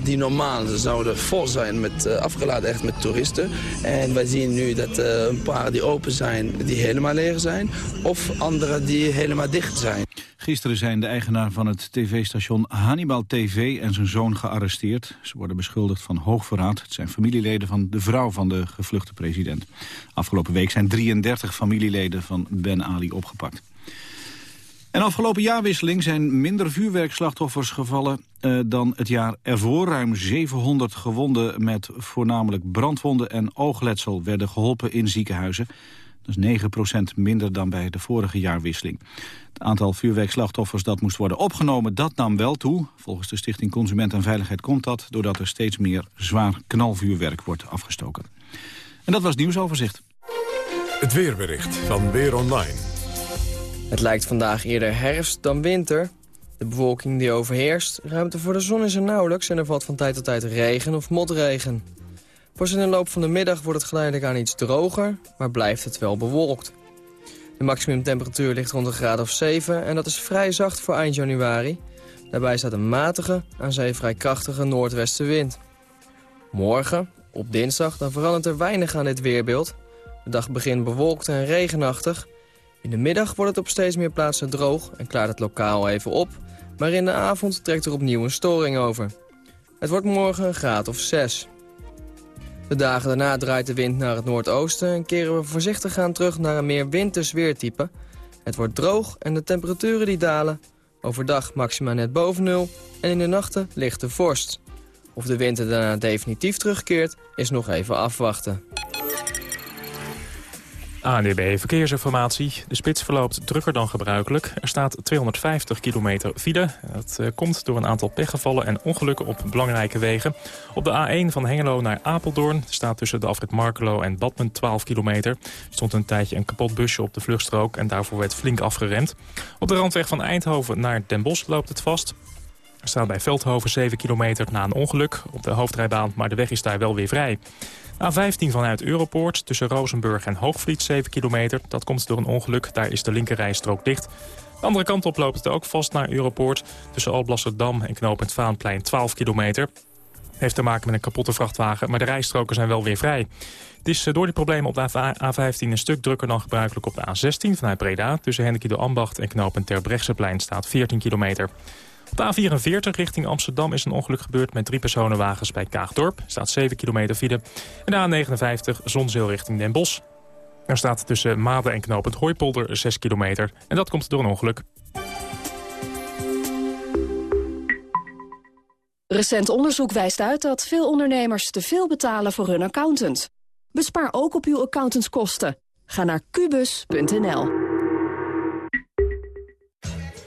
die normaal zouden vol zijn met afgeladen echt met toeristen. En wij zien nu dat een paar die open zijn, die helemaal leeg zijn. Of andere die helemaal dicht zijn. Gisteren zijn de eigenaar van het tv-station Hannibal TV en zijn zoon gearresteerd. Ze worden beschuldigd van hoogverraad. Het zijn familieleden van de vrouw van de gevluchte president. Afgelopen week zijn 33 familieleden van Ben Ali opgepakt. En afgelopen jaarwisseling zijn minder vuurwerkslachtoffers gevallen uh, dan het jaar ervoor. Ruim 700 gewonden met voornamelijk brandwonden en oogletsel werden geholpen in ziekenhuizen. Dat is 9% minder dan bij de vorige jaarwisseling. Het aantal vuurwerkslachtoffers dat moest worden opgenomen, dat nam wel toe. Volgens de Stichting Consument en Veiligheid komt dat... doordat er steeds meer zwaar knalvuurwerk wordt afgestoken. En dat was het nieuwsoverzicht. Het weerbericht van Weer Online. Het lijkt vandaag eerder herfst dan winter. De bewolking die overheerst, ruimte voor de zon is er nauwelijks... en er valt van tijd tot tijd regen of motregen. Pas in de loop van de middag wordt het geleidelijk aan iets droger, maar blijft het wel bewolkt. De maximumtemperatuur ligt rond een graad of 7 en dat is vrij zacht voor eind januari. Daarbij staat een matige, aan zee vrij krachtige noordwestenwind. Morgen, op dinsdag, dan verandert er weinig aan dit weerbeeld. De dag begint bewolkt en regenachtig. In de middag wordt het op steeds meer plaatsen droog en klaart het lokaal even op. Maar in de avond trekt er opnieuw een storing over. Het wordt morgen een graad of 6. De dagen daarna draait de wind naar het noordoosten... en keren we voorzichtig aan terug naar een meer winters weertype. Het wordt droog en de temperaturen die dalen. Overdag maxima net boven nul en in de nachten ligt de vorst. Of de winter daarna definitief terugkeert, is nog even afwachten. ANDB Verkeersinformatie. De spits verloopt drukker dan gebruikelijk. Er staat 250 kilometer file. Dat uh, komt door een aantal pechgevallen en ongelukken op belangrijke wegen. Op de A1 van Hengelo naar Apeldoorn staat tussen de afrit Markelo en Badmen 12 kilometer. Er stond een tijdje een kapot busje op de vluchtstrook en daarvoor werd flink afgeremd. Op de randweg van Eindhoven naar Den Bosch loopt het vast. Er staat bij Veldhoven 7 kilometer na een ongeluk op de hoofdrijbaan, maar de weg is daar wel weer vrij. A15 vanuit Europoort tussen Rozenburg en Hoogvliet 7 kilometer. Dat komt door een ongeluk, daar is de linkerrijstrook dicht. De andere kant op loopt het ook vast naar Europoort. Tussen Alblasserdam en knooppunt Vaanplein 12 kilometer. Heeft te maken met een kapotte vrachtwagen, maar de rijstroken zijn wel weer vrij. Het is eh, door die problemen op de A15 een stuk drukker dan gebruikelijk op de A16 vanuit Breda. Tussen Hennekido Ambacht en knooppunt Terbrechtseplein staat 14 kilometer. Op de A44 richting Amsterdam is een ongeluk gebeurd met drie personenwagens bij Kaagdorp. Staat 7 kilometer file. En de A59 Zonzeel richting Den Bosch. Er staat tussen Maden en Knopend Hooipolder 6 kilometer. En dat komt door een ongeluk. Recent onderzoek wijst uit dat veel ondernemers te veel betalen voor hun accountant. Bespaar ook op uw accountantskosten. Ga naar kubus.nl.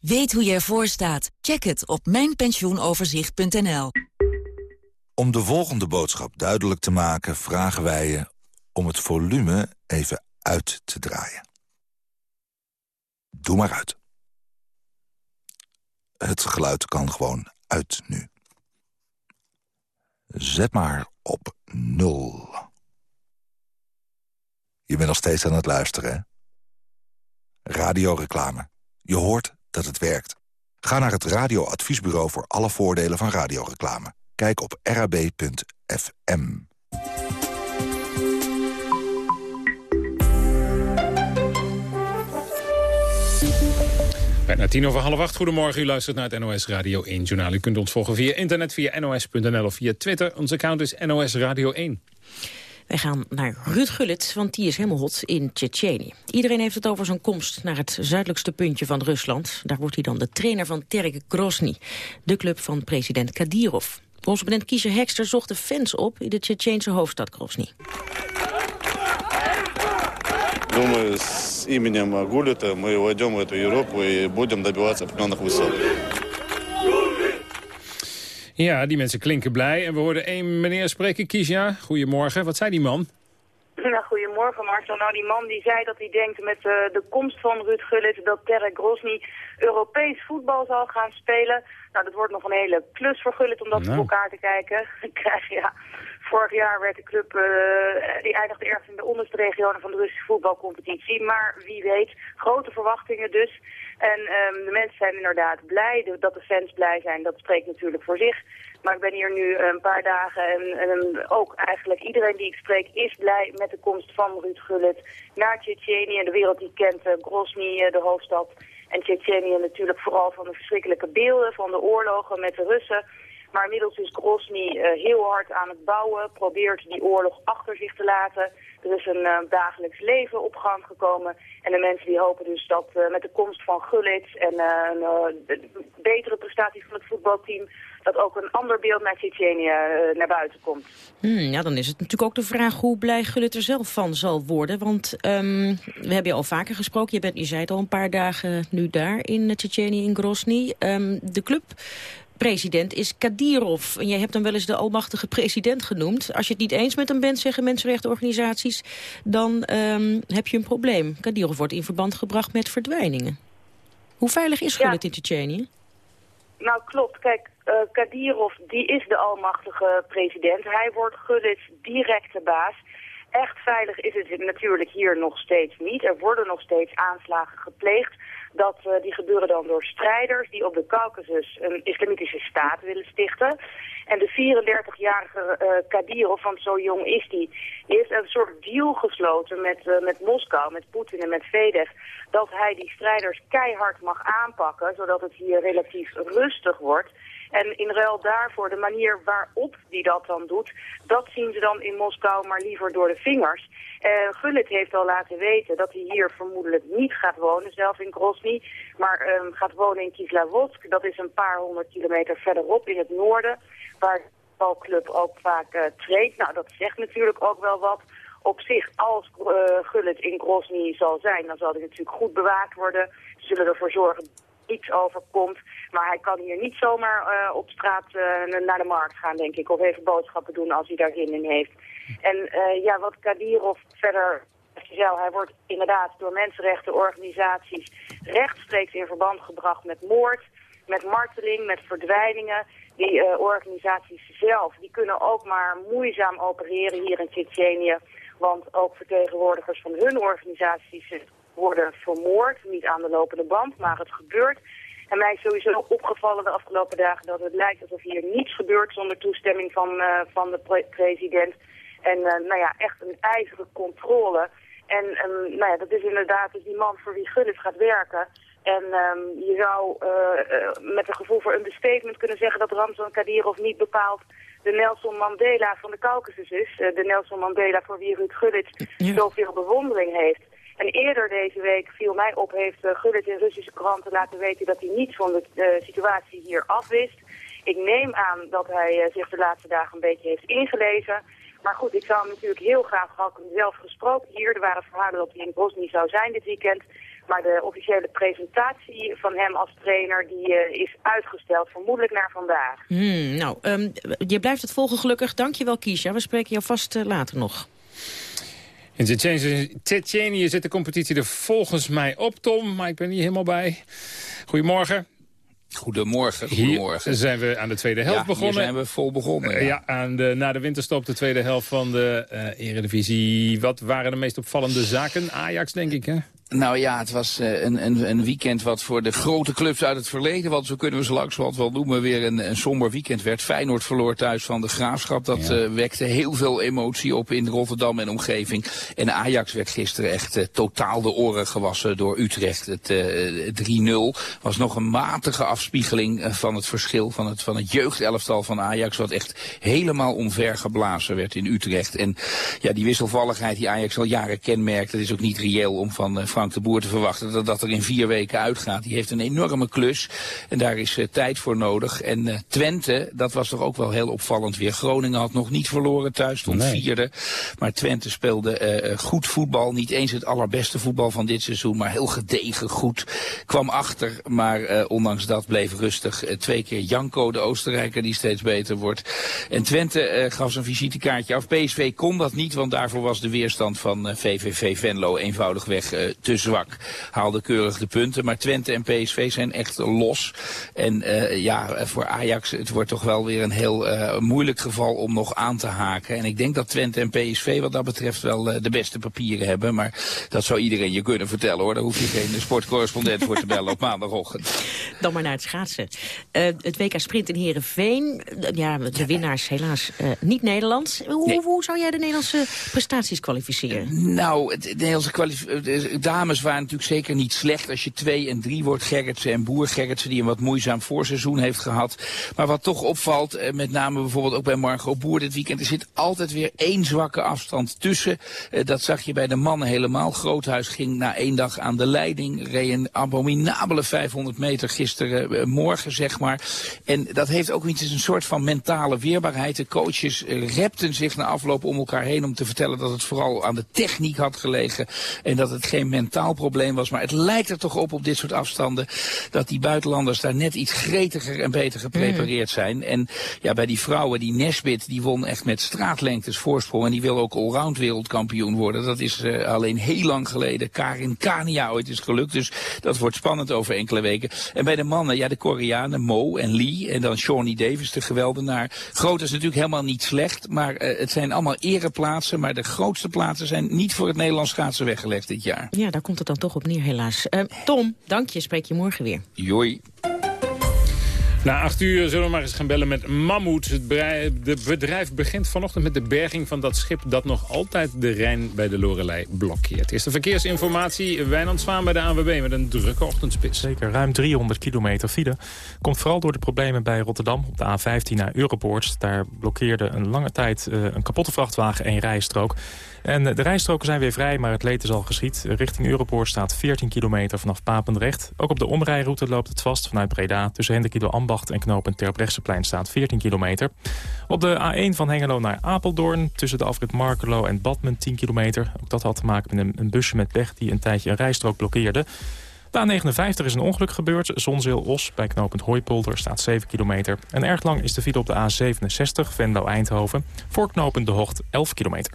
Weet hoe je ervoor staat? Check het op mijnpensioenoverzicht.nl. Om de volgende boodschap duidelijk te maken... vragen wij je om het volume even uit te draaien. Doe maar uit. Het geluid kan gewoon uit nu. Zet maar op nul. Je bent nog steeds aan het luisteren, hè? Radioreclame. Je hoort dat het werkt. Ga naar het radioadviesbureau voor alle voordelen van radioreclame. Kijk op rab.fm. Bijna tien over half acht. Goedemorgen, u luistert naar het NOS Radio 1 Journaal. U kunt ons volgen via internet, via nos.nl of via Twitter. Ons account is NOS Radio 1. Wij gaan naar Ruud Gullit, want die is helemaal hot in Tsjetsjenië. Iedereen heeft het over zijn komst naar het zuidelijkste puntje van Rusland. Daar wordt hij dan de trainer van Terek Grozny, de club van president Kadyrov. Correspondent Kiezer Hekster zocht de fans op in de Tsjetsjeense hoofdstad Grozny. Думаю, с именем Гулита мы войдем в эту Европу и будем добиваться определенных высот. Ja, die mensen klinken blij. En we hoorden één meneer spreken, Kiesja. Goedemorgen. Wat zei die man? Ja, goedemorgen Marcel. Nou, die man die zei dat hij denkt met uh, de komst van Ruud Gullit dat Terek Grozny Europees voetbal zal gaan spelen. Nou, dat wordt nog een hele klus voor Gullit om dat nou. voor elkaar te kijken. ja, Vorig jaar werd de club, uh, die eindigde ergens in de onderste regionen van de Russische voetbalcompetitie. Maar wie weet, grote verwachtingen dus. En um, de mensen zijn inderdaad blij. Dat de fans blij zijn, dat spreekt natuurlijk voor zich. Maar ik ben hier nu een paar dagen en, en ook eigenlijk iedereen die ik spreek is blij met de komst van Ruud Gullit naar Tsjetsjenië. De wereld die kent uh, Grozny, de hoofdstad. En Tsjetsjenië natuurlijk vooral van de verschrikkelijke beelden van de oorlogen met de Russen. Maar inmiddels is Grozny uh, heel hard aan het bouwen, probeert die oorlog achter zich te laten. Er is een uh, dagelijks leven op gang gekomen. En de mensen die hopen dus dat uh, met de komst van Gullit en een betere prestatie van het voetbalteam... dat ook een ander beeld naar Tsjetsjenië naar buiten komt. Hmm, ja, dan is het natuurlijk ook de vraag hoe blij Gullit er zelf van zal worden. Want um, we hebben je al vaker gesproken. Je, bent, je zei het al een paar dagen nu daar in Tsjetsjenië, in Grozny. Um, de club president is Kadirov. En jij hebt hem wel eens de almachtige president genoemd. Als je het niet eens met hem bent, zeggen mensenrechtenorganisaties... dan um, heb je een probleem. Kadirov wordt in verband gebracht met verdwijningen. Hoe veilig is Gullit ja. in Tsjetsjenië? Nou, klopt. Kijk, uh, Kadirov die is de almachtige president. Hij wordt Gullits directe baas. Echt veilig is het natuurlijk hier nog steeds niet. Er worden nog steeds aanslagen gepleegd. Dat, uh, die gebeuren dan door strijders die op de Caucasus een islamitische staat willen stichten. En de 34-jarige uh, Kadyrov, want zo jong is die, die heeft een soort deal gesloten met, uh, met Moskou, met Poetin en met Vedev, dat hij die strijders keihard mag aanpakken, zodat het hier relatief rustig wordt. En in ruil daarvoor, de manier waarop die dat dan doet, dat zien ze dan in Moskou maar liever door de vingers. Uh, Gullit heeft al laten weten dat hij hier vermoedelijk niet gaat wonen, zelf in Grozny, maar um, gaat wonen in Kislovodsk. Dat is een paar honderd kilometer verderop in het noorden, waar de voetbalclub ook vaak uh, treedt. Nou, dat zegt natuurlijk ook wel wat. Op zich, als uh, Gullit in Grozny zal zijn, dan zal hij natuurlijk goed bewaakt worden. Ze zullen ervoor zorgen iets overkomt. Maar hij kan hier niet zomaar uh, op straat uh, naar de markt gaan, denk ik. Of even boodschappen doen als hij daar zin in heeft. En uh, ja, wat Kadirov verder... Hij wordt inderdaad door mensenrechtenorganisaties rechtstreeks in verband gebracht met moord, met marteling, met verdwijningen. Die organisaties zelf, die kunnen ook maar moeizaam opereren hier in Tsjetsjenië. Want ook vertegenwoordigers van hun organisaties worden vermoord. Niet aan de lopende band, maar het gebeurt. En mij is sowieso opgevallen de afgelopen dagen dat het lijkt alsof hier niets gebeurt zonder toestemming van, uh, van de pre president. En uh, nou ja, echt een ijzeren controle. En um, nou ja, dat is inderdaad dus die man voor wie Gullit gaat werken. En um, je zou uh, met een gevoel voor understatement kunnen zeggen dat Ramzan Kadyrov niet bepaald de Nelson Mandela van de Caucasus is. de Nelson Mandela voor wie Ruud Gullit ja. zoveel bewondering heeft. En eerder deze week viel mij op, heeft uh, Gullit in Russische kranten laten weten dat hij niets van de uh, situatie hier afwist. Ik neem aan dat hij uh, zich de laatste dagen een beetje heeft ingelezen. Maar goed, ik zou hem natuurlijk heel graag, had hem zelf gesproken hier. Er waren verhalen dat hij in Bosnië zou zijn dit weekend. Maar de officiële presentatie van hem als trainer die, is uitgesteld, vermoedelijk naar vandaag. Hmm, nou, um, je blijft het volgen gelukkig. Dank je wel, Kiesja. We spreken jou vast later nog. In Tsjetsjenië zit de competitie er volgens mij op, Tom. Maar ik ben niet helemaal bij. Goedemorgen. Goedemorgen, goedemorgen. Hier zijn we aan de tweede helft ja, begonnen. hier zijn we vol begonnen. Ja, ja aan de, na de winterstop de tweede helft van de uh, eredivisie. Wat waren de meest opvallende zaken? Ajax, denk ik, hè? Nou ja, het was uh, een, een, een, weekend wat voor de grote clubs uit het verleden, want zo kunnen we ze langzamerhand wel noemen, weer een, een somber weekend werd. Feyenoord verloor thuis van de Graafschap. Dat ja. uh, wekte heel veel emotie op in Rotterdam en omgeving. En Ajax werd gisteren echt uh, totaal de oren gewassen door Utrecht. Het 3-0 was nog een matige afspiegeling van het verschil van het, van het jeugdelftal van Ajax, wat echt helemaal omvergeblazen werd in Utrecht. En ja, die wisselvalligheid die Ajax al jaren kenmerkt, dat is ook niet reëel om van Frank de Boer te verwachten dat dat er in vier weken uitgaat. Die heeft een enorme klus en daar is uh, tijd voor nodig. En uh, Twente, dat was toch ook wel heel opvallend weer. Groningen had nog niet verloren thuis, stond nee. vierde. Maar Twente speelde uh, goed voetbal. Niet eens het allerbeste voetbal van dit seizoen, maar heel gedegen goed. Kwam achter, maar ondanks dat bleef rustig. twee keer Janko, de Oostenrijker, die steeds beter wordt. En Twente gaf zijn visitekaartje af. PSV kon dat niet, want daarvoor was de weerstand van VVV Venlo eenvoudigweg te zwak. Haalde keurig de punten, maar Twente en PSV zijn echt los. En uh, ja, voor Ajax, het wordt toch wel weer een heel uh, moeilijk geval om nog aan te haken. En ik denk dat Twente en PSV wat dat betreft wel uh, de beste papieren hebben. Maar dat zou iedereen je kunnen vertellen hoor. Daar hoef je geen sportcorrespondent voor te bellen op maandagochtend. Dan maar naar het schaatsen. het WK Sprint in Heerenveen. ja, de winnaars helaas niet Nederlands. Hoe, nee. hoe, zou jij de Nederlandse prestaties kwalificeren? Nou, de Nederlandse dames waren natuurlijk zeker niet slecht als je twee en drie wordt. Gerritsen en Boer. Gerritsen die een wat moeizaam voorseizoen heeft gehad. Maar wat toch opvalt, eh, met name bijvoorbeeld ook bij Margot Boer dit weekend. Er zit altijd weer één zwakke afstand tussen. Eh, dat zag je bij de mannen helemaal. Groothuis ging na één dag aan de leiding. Reed een abominabele 500 meter gisteren eh, morgen, zeg maar. En dat heeft ook iets, een soort van mentale weerbaarheid. De coaches repten zich na afloop om elkaar heen om te vertellen dat het vooral aan de techniek had gelegen. En dat het geen mentaal probleem was. Maar het lijkt er toch op op dit soort afstanden dat die buitenlanders daar net iets gretiger en beter geprepareerd mm. zijn. En ja, bij die vrouwen, die Nesbit, die won echt met straatlengtes voorsprong. En die wil ook allround wereldkampioen worden. Dat is uh, alleen heel lang geleden Karin Kania ooit is gelukt. Dus dat wordt spannend over enkele weken. En bij de mannen, ja, de Koreanen, Mo en Lee. En dan Shawnee Davis, de geweldenaar. Groot is natuurlijk helemaal niet slecht. Maar uh, het zijn allemaal ereplaatsen. Maar de grootste plaatsen zijn niet voor het Nederlands schaatsen weggelegd dit jaar. Ja, daar komt het dan toch op neer helaas. Uh, Tom, dank je. Spreek je morgen weer. Joi. Na acht uur zullen we maar eens gaan bellen met Mammoet. Het bedrijf begint vanochtend met de berging van dat schip... dat nog altijd de Rijn bij de Lorelei blokkeert. Eerste verkeersinformatie, Wijnand Zwaan bij de ANWB... met een drukke ochtendspits. Zeker, ruim 300 kilometer file. Komt vooral door de problemen bij Rotterdam op de A15 naar Europoort. Daar blokkeerde een lange tijd uh, een kapotte vrachtwagen en rijstrook. En de rijstroken zijn weer vrij, maar het leed is al geschied. Richting Europoort staat 14 kilometer vanaf Papendrecht. Ook op de omrijroute loopt het vast vanuit Breda. Tussen Hendekilo Ambacht en knooppunt Terbrechtseplein staat 14 kilometer. Op de A1 van Hengelo naar Apeldoorn tussen de afrit Markelo en Badmen 10 kilometer. Ook dat had te maken met een, een busje met pech die een tijdje een rijstrook blokkeerde. De A59 is een ongeluk gebeurd. Zonzeel-Os bij knooppunt Hooipolder staat 7 kilometer. En erg lang is de file op de A67 Venlo-Eindhoven. Voor knooppunt De Hocht 11 kilometer.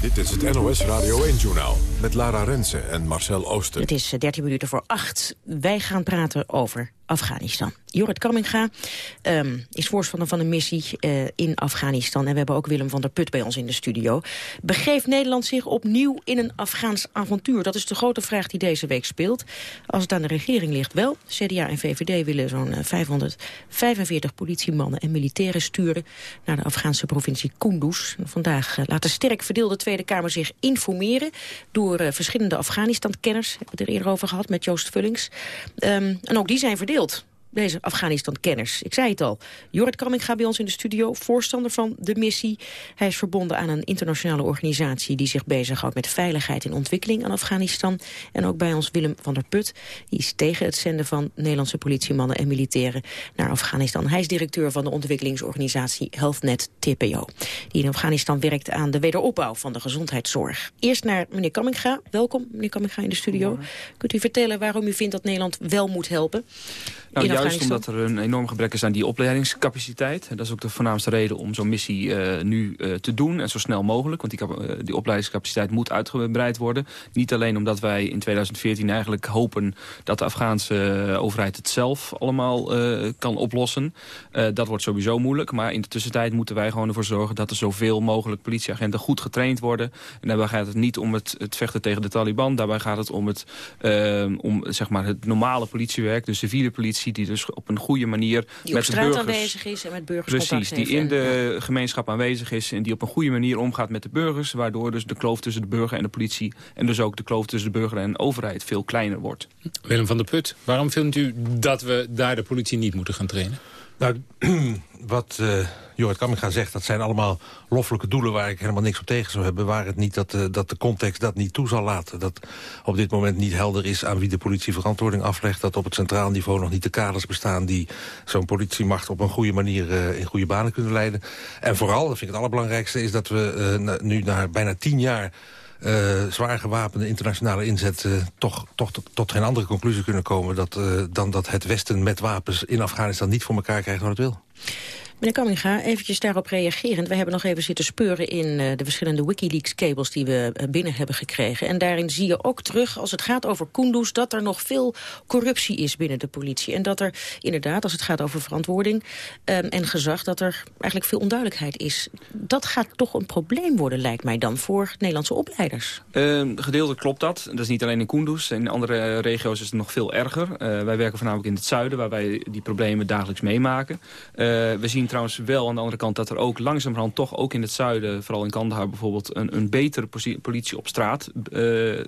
Dit is het NOS Radio 1-journaal met Lara Rensen en Marcel Ooster. Het is 13 minuten voor 8. Wij gaan praten over Afghanistan. Jorrit Kamminga um, is voorstander van een missie uh, in Afghanistan. En we hebben ook Willem van der Put bij ons in de studio. Begeeft Nederland zich opnieuw in een Afghaans avontuur? Dat is de grote vraag die deze week speelt. Als het aan de regering ligt wel. CDA en VVD willen zo'n 545 politiemannen en militairen sturen... naar de Afghaanse provincie Kunduz. Vandaag uh, laat de sterk verdeelde Tweede Kamer zich informeren... door verschillende Afghanistan-kenners. Hebben we het er eerder over gehad met Joost Vullings. Um, en ook die zijn verdeeld beeld deze Afghanistan-kenners. Ik zei het al, Jorrit Kamming gaat bij ons in de studio, voorstander van de missie. Hij is verbonden aan een internationale organisatie... die zich bezighoudt met veiligheid en ontwikkeling aan Afghanistan. En ook bij ons Willem van der Put. Die is tegen het zenden van Nederlandse politiemannen en militairen naar Afghanistan. Hij is directeur van de ontwikkelingsorganisatie HealthNet TPO. Die in Afghanistan werkt aan de wederopbouw van de gezondheidszorg. Eerst naar meneer Kamminga. Welkom, meneer Kamminga, in de studio. Kunt u vertellen waarom u vindt dat Nederland wel moet helpen? Nou, Juist omdat er een enorm gebrek is aan die opleidingscapaciteit. Dat is ook de voornaamste reden om zo'n missie uh, nu uh, te doen. En zo snel mogelijk, want die, uh, die opleidingscapaciteit moet uitgebreid worden. Niet alleen omdat wij in 2014 eigenlijk hopen dat de Afghaanse overheid het zelf allemaal kan oplossen. dat wordt sowieso moeilijk. Maar in de tussentijd moeten wij gewoon ervoor zorgen dat er zoveel mogelijk politieagenten goed getraind worden. En daarbij gaat het niet om het, het vechten tegen de Taliban. Daarbij gaat het om het, om, zeg maar het normale politiewerk, de civiele politie... die dus op een goede manier die met de burgers... aanwezig is en met burgers Precies, die in de gemeenschap aanwezig is... en die op een goede manier omgaat met de burgers... waardoor dus de kloof tussen de burger en de politie... en dus ook de kloof tussen de burger en de overheid veel kleiner wordt. Willem van der Put, waarom vindt u dat we daar de politie niet moeten gaan trainen? Nou, wat uh, Jorrit Kamminga zegt, dat zijn allemaal loffelijke doelen... waar ik helemaal niks op tegen zou hebben... waar het niet dat, uh, dat de context dat niet toe zal laten. Dat op dit moment niet helder is aan wie de politie verantwoording aflegt... dat op het centraal niveau nog niet de kaders bestaan... die zo'n politiemacht op een goede manier uh, in goede banen kunnen leiden. En vooral, dat vind ik het allerbelangrijkste... is dat we nu na bijna tien jaar... Uh, zwaar gewapende internationale inzet uh, toch, toch tot, tot geen andere conclusie kunnen komen... Dat, uh, dan dat het Westen met wapens in Afghanistan niet voor elkaar krijgt wat het wil. Meneer Kamminga, eventjes daarop reagerend. We hebben nog even zitten speuren in uh, de verschillende Wikileaks-cables die we uh, binnen hebben gekregen. En daarin zie je ook terug, als het gaat over Kunduz, dat er nog veel corruptie is binnen de politie. En dat er inderdaad, als het gaat over verantwoording um, en gezag, dat er eigenlijk veel onduidelijkheid is. Dat gaat toch een probleem worden, lijkt mij dan, voor Nederlandse opleiders. Uh, gedeeltelijk klopt dat. Dat is niet alleen in Kunduz. In andere regio's is het nog veel erger. Wij werken voornamelijk in het zuiden, waar wij die problemen dagelijks meemaken. we zien trouwens wel aan de andere kant dat er ook langzamerhand toch ook in het zuiden, vooral in Kandahar bijvoorbeeld, een, een betere politie op straat uh,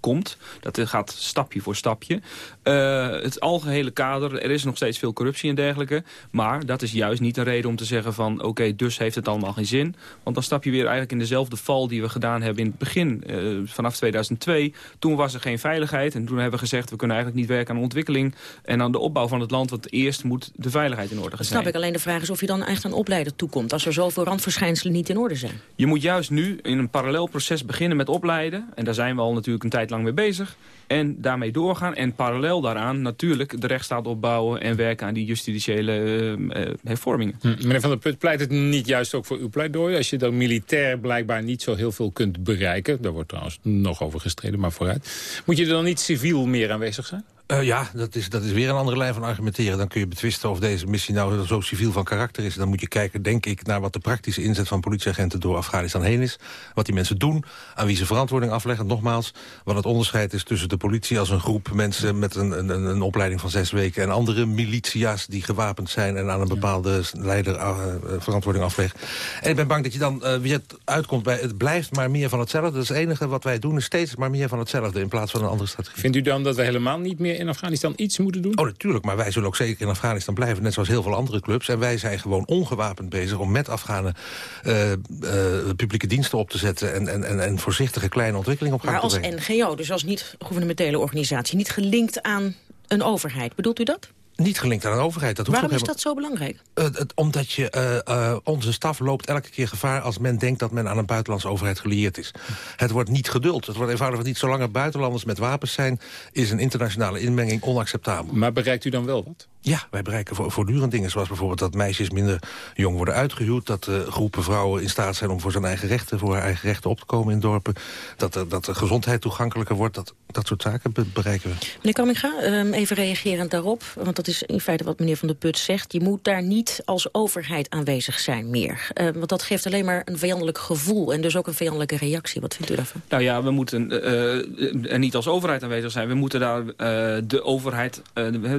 komt. Dat gaat stapje voor stapje. Uh, het algehele kader, er is nog steeds veel corruptie en dergelijke. Maar dat is juist niet een reden om te zeggen van... oké, okay, dus heeft het allemaal geen zin. Want dan stap je weer eigenlijk in dezelfde val die we gedaan hebben in het begin. Uh, vanaf 2002. Toen was er geen veiligheid. En toen hebben we gezegd, we kunnen eigenlijk niet werken aan ontwikkeling... en aan de opbouw van het land. Want eerst moet de veiligheid in orde zijn. Snap ik. Alleen de vraag is of je dan echt een opleider toekomt... als er zoveel randverschijnselen niet in orde zijn. Je moet juist nu in een parallel proces beginnen met opleiden. En daar zijn we al natuurlijk een tijd lang mee bezig. En daarmee doorgaan. En parallel daaraan natuurlijk de rechtsstaat opbouwen... en werken aan die justitiële uh, hervormingen. Hm. Meneer Van der Put, pleit het niet juist ook voor uw pleidooi? Als je dan militair blijkbaar niet zo heel veel kunt bereiken... daar wordt trouwens nog over gestreden, maar vooruit... moet je er dan niet civiel meer aanwezig zijn? Uh, ja, dat is, dat is weer een andere lijn van argumenteren. Dan kun je betwisten of deze missie nou zo civiel van karakter is. Dan moet je kijken, denk ik, naar wat de praktische inzet van politieagenten door Afghanistan heen is. Wat die mensen doen, aan wie ze verantwoording afleggen. Nogmaals, wat het onderscheid is tussen de politie als een groep mensen met een, een, een opleiding van zes weken... en andere militia's die gewapend zijn en aan een bepaalde leider uh, verantwoording afleggen. En ik ben bang dat je dan weer uitkomt bij het blijft maar meer van hetzelfde. Dat is het enige wat wij doen, is steeds maar meer van hetzelfde in plaats van een andere strategie. Vindt u dan dat we helemaal niet meer in Afghanistan iets moeten doen? Oh, natuurlijk, maar wij zullen ook zeker in Afghanistan blijven... net zoals heel veel andere clubs. En wij zijn gewoon ongewapend bezig om met Afghanen... Uh, uh, publieke diensten op te zetten... En, en, en voorzichtige kleine ontwikkelingen op gang maar te brengen. Maar als NGO, dus als niet-gouvernementele organisatie... niet gelinkt aan een overheid, bedoelt u dat? Niet gelinkt aan een overheid. Dat Waarom is dat zo belangrijk? Uh, het, omdat je, uh, uh, onze staf loopt elke keer gevaar als men denkt dat men aan een buitenlandse overheid gelieerd is. Het wordt niet geduld. Het wordt eenvoudig niet. Zolang er buitenlanders met wapens zijn, is een internationale inmenging onacceptabel. Maar bereikt u dan wel wat? Ja, wij bereiken voortdurend dingen. Zoals bijvoorbeeld dat meisjes minder jong worden uitgehuwd. Dat uh, groepen vrouwen in staat zijn om voor zijn eigen rechten, voor haar eigen rechten op te komen in dorpen. Dat, uh, dat de gezondheid toegankelijker wordt. Dat, dat soort zaken be bereiken we. Meneer Kamminga, um, even reagerend daarop. Want dat is in feite wat meneer Van der Put zegt. Je moet daar niet als overheid aanwezig zijn meer. Uh, want dat geeft alleen maar een vijandelijk gevoel. En dus ook een vijandelijke reactie. Wat vindt u daarvan? Nou ja, we moeten er niet als overheid aanwezig zijn. We moeten daar de overheid,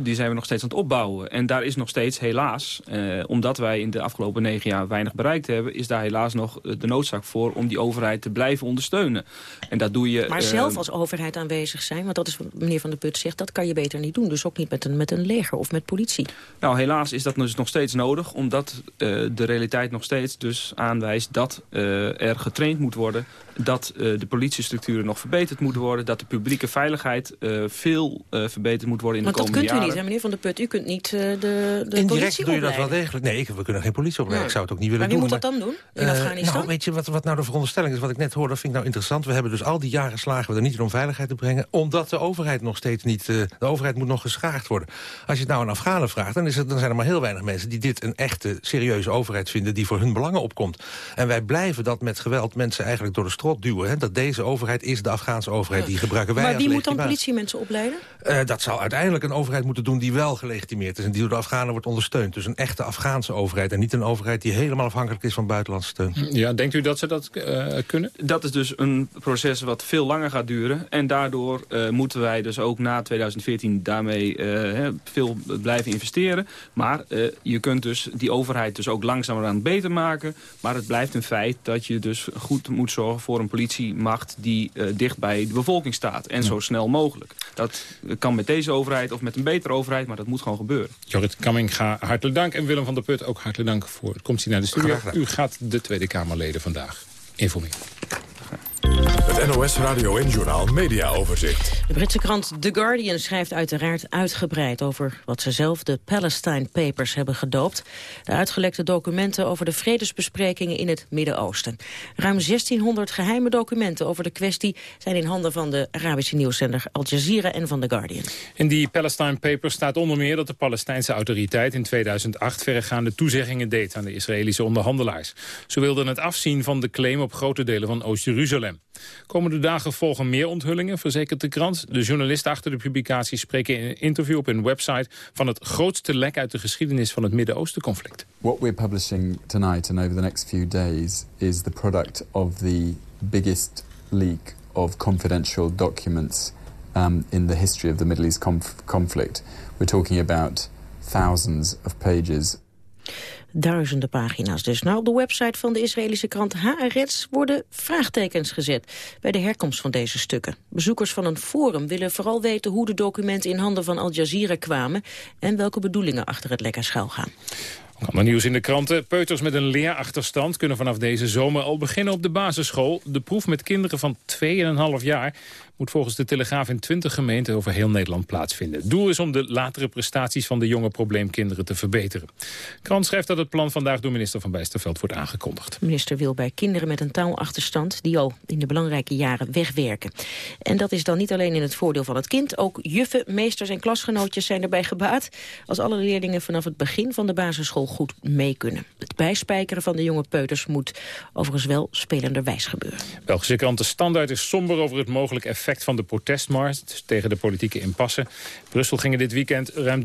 die zijn we nog steeds aan het opbouwen. En daar is nog steeds helaas, eh, omdat wij in de afgelopen negen jaar weinig bereikt hebben... is daar helaas nog de noodzaak voor om die overheid te blijven ondersteunen. En dat doe je... Maar zelf als overheid aanwezig zijn, want dat is wat meneer Van der Put zegt... dat kan je beter niet doen, dus ook niet met een, met een leger of met politie. Nou, helaas is dat dus nog steeds nodig, omdat uh, de realiteit nog steeds dus aanwijst... dat uh, er getraind moet worden dat uh, de politiestructuren nog verbeterd moeten worden... dat de publieke veiligheid uh, veel uh, verbeterd moet worden in Want de komende jaren. Want dat kunt u niet, hè, meneer Van der Put. U kunt niet de, de Indirect doe je dat wel degelijk. Nee, we kunnen geen politie opleiden. Ik zou het ook niet willen maar wie doen. Maar wie moet dat dan doen in Afghanistan? Nou, weet je wat, wat nou de veronderstelling is? Wat ik net hoorde, dat vind ik nou interessant. We hebben dus al die jaren slagen we er niet in om veiligheid te brengen... omdat de overheid nog steeds niet... de overheid moet nog geschaagd worden. Als je nou een Afghanen vraagt... Dan, is het, dan zijn er maar heel weinig mensen die dit een echte, serieuze overheid vinden... die voor hun belangen opkomt. En wij blijven dat met geweld mensen eigenlijk door de strot duwen. Hè? Dat deze overheid is de Afghaanse overheid, die gebruiken wij Maar wie moet dan politiemensen opleiden? Eh, dat zal uiteindelijk een overheid moeten doen die wel gelegitimeerd is... en die door de Afghanen wordt ondersteund. Dus een echte Afghaanse overheid en niet een overheid... die helemaal afhankelijk is van buitenlandse steun. Ja, denkt u dat ze dat eh, kunnen? Dat is dus een proces wat veel langer gaat duren. En daardoor eh, moeten wij dus ook na 2014 daarmee eh, blijven investeren. Maar eh, je kunt dus die overheid dus ook langzamerhand beter maken. Maar het blijft een feit dat je dus goed moet zorgen voor een politiemacht... die eh, dicht bij de bevolking staat. En zo snel mogelijk. Dat kan met deze overheid of met een betere overheid, maar dat moet gewoon gebeuren. Jorrit Kamminga, hartelijk dank. En Willem van der Put, ook hartelijk dank voor het komst hier naar de studio. U gaat de Tweede Kamerleden vandaag informeren. Het NOS Radio en Journaal Media Overzicht. De Britse krant The Guardian schrijft uiteraard uitgebreid over wat ze zelf de Palestine Papers hebben gedoopt. De uitgelekte documenten over de vredesbesprekingen in het Midden-Oosten. Ruim 1600 geheime documenten over de kwestie zijn in handen van de Arabische nieuwszender Al Jazeera en van The Guardian. In die Palestine Papers staat onder meer dat de Palestijnse autoriteit in 2008 verregaande toezeggingen deed aan de Israëlische onderhandelaars. Ze wilden het afzien van de claim op grote delen van Oost-Jeruzalem. Komende dagen volgen meer onthullingen, verzekert de krant. De journalisten achter de publicatie spreken in een interview op hun website van het grootste lek uit de geschiedenis van het Midden-Oosten conflict. What we're publishing tonight and over the next few days is the product of the biggest leak of confidential documents um, in the history of the Middle East conf- conflict. We're talking about thousands of pages Duizenden pagina's dus. Nou, op de website van de Israëlische krant Haaretz worden vraagtekens gezet bij de herkomst van deze stukken. Bezoekers van een forum willen vooral weten hoe de documenten in handen van Al Jazeera kwamen en welke bedoelingen achter het lekker schuil gaan. Ander nieuws in de kranten. Peuters met een leerachterstand kunnen vanaf deze zomer al beginnen op de basisschool. De proef met kinderen van 2,5 jaar moet volgens de Telegraaf in 20 gemeenten over heel Nederland plaatsvinden. Het doel is om de latere prestaties van de jonge probleemkinderen te verbeteren. Krant schrijft dat het plan vandaag door minister Van Bijsterveld wordt aangekondigd. De minister wil bij kinderen met een taalachterstand die al in de belangrijke jaren wegwerken. En dat is dan niet alleen in het voordeel van het kind. Ook juffen, meesters en klasgenootjes zijn erbij gebaat... als alle leerlingen vanaf het begin van de basisschool goed mee kunnen. Het bijspijkeren van de jonge peuters moet overigens wel spelenderwijs gebeuren. Belgische krant De Standaard is somber over het mogelijk effect van de protestmars tegen de politieke impasse. Brussel gingen dit weekend ruim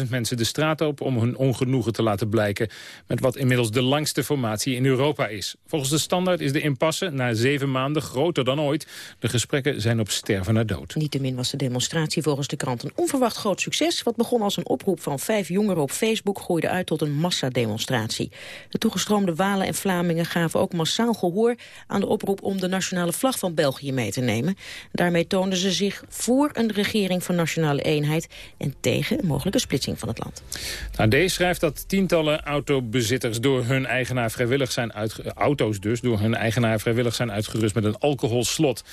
30.000 mensen de straat op om hun ongenoegen te laten blijken met wat inmiddels de langste formatie in Europa is. Volgens De Standaard is de impasse na zeven maanden groter dan ooit. De gesprekken zijn op sterven na dood. Niettemin was de demonstratie volgens de krant een onverwacht groot succes. Wat begon als een oproep van vijf jongeren op Facebook groeide uit tot een massademonstratie. De toegestroomde Walen en Vlamingen gaven ook massaal gehoor aan de oproep om de nationale vlag van België mee te nemen. Daarmee toonden ze zich voor een regering van nationale eenheid en tegen een mogelijke splitsing van het land. AD schrijft dat tientallen autobezitters door hun eigenaar vrijwillig zijn uitge- auto's dus door hun eigenaar vrijwillig zijn uitgerust met een alcoholslot.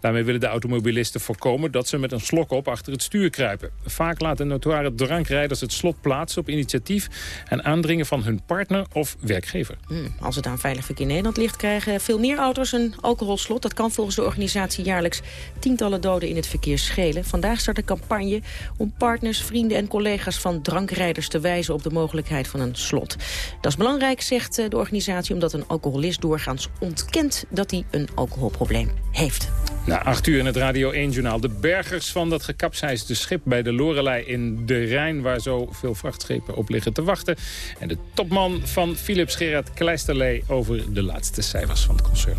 Daarmee willen de automobilisten voorkomen dat ze met een slok op achter het stuur kruipen. Vaak laten notoire drankrijders het slot plaatsen op initiatief en aandringen van hun partner of werkgever. Hmm, als het aan Veilig Verkeer Nederland ligt, krijgen veel meer auto's een alcoholslot. Dat kan volgens de organisatie jaarlijks tientallen doden in het verkeer schelen. Vandaag start een campagne om partners, vrienden en collega's van drankrijders te wijzen op de mogelijkheid van een slot. Dat is belangrijk, zegt eh, de organisatie, omdat een alcoholist doorgaans ontkent dat hij een alcoholprobleem heeft. Na acht uur in het Radio 1-journaal. De bergers van dat gekapseisde schip bij de Lorelei in de Rijn... waar zo veel vrachtschepen op liggen te wachten. En de topman van Philips, Gerard Kleisterlee... over de laatste cijfers van het concern.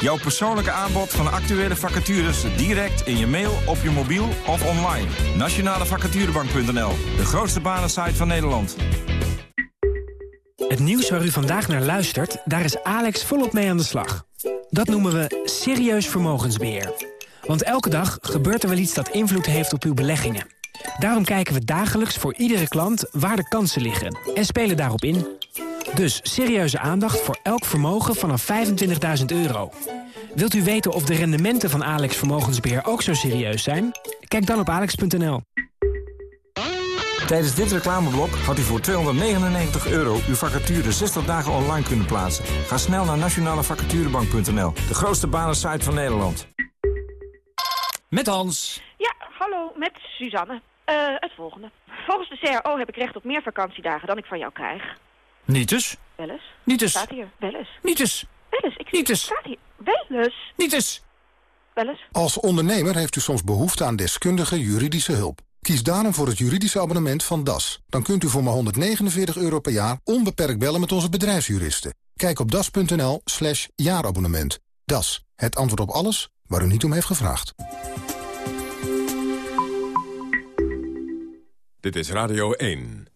Jouw persoonlijke aanbod van actuele vacatures direct in je mail, op je mobiel of online. Nationalevacaturebank.nl, de grootste banensite van Nederland. Het nieuws waar u vandaag naar luistert, daar is Alex volop mee aan de slag. Dat noemen we serieus vermogensbeheer. Want elke dag gebeurt er wel iets dat invloed heeft op uw beleggingen. Daarom kijken we dagelijks voor iedere klant waar de kansen liggen en spelen daarop in. Dus serieuze aandacht voor elk vermogen vanaf 25.000 euro. Wilt u weten of de rendementen van Alex Vermogensbeheer ook zo serieus zijn? Kijk dan op alex.nl. Tijdens dit reclameblok had u voor 299 euro uw vacature 60 dagen online kunnen plaatsen. Ga snel naar nationalevacaturebank.nl, de grootste banensite van Nederland. Met Hans. Ja, hallo, met Suzanne. Eh, het volgende. Volgens de CRO heb ik recht op meer vakantiedagen dan ik van jou krijg. Niet dus. Wel eens? Niet dus. Staat hier. Wel eens. Niet dus. Wel eens. Ik Niet dus. Staat hier. Wel eens. Niet dus. Wel eens. Als ondernemer heeft u soms behoefte aan deskundige juridische hulp. Kies daarom voor het juridische abonnement van DAS. Dan kunt u voor maar 149 euro per jaar onbeperkt bellen met onze bedrijfsjuristen. Kijk op das.nl slash jaarabonnement. DAS, het antwoord op alles waar u niet om heeft gevraagd. Dit is Radio 1.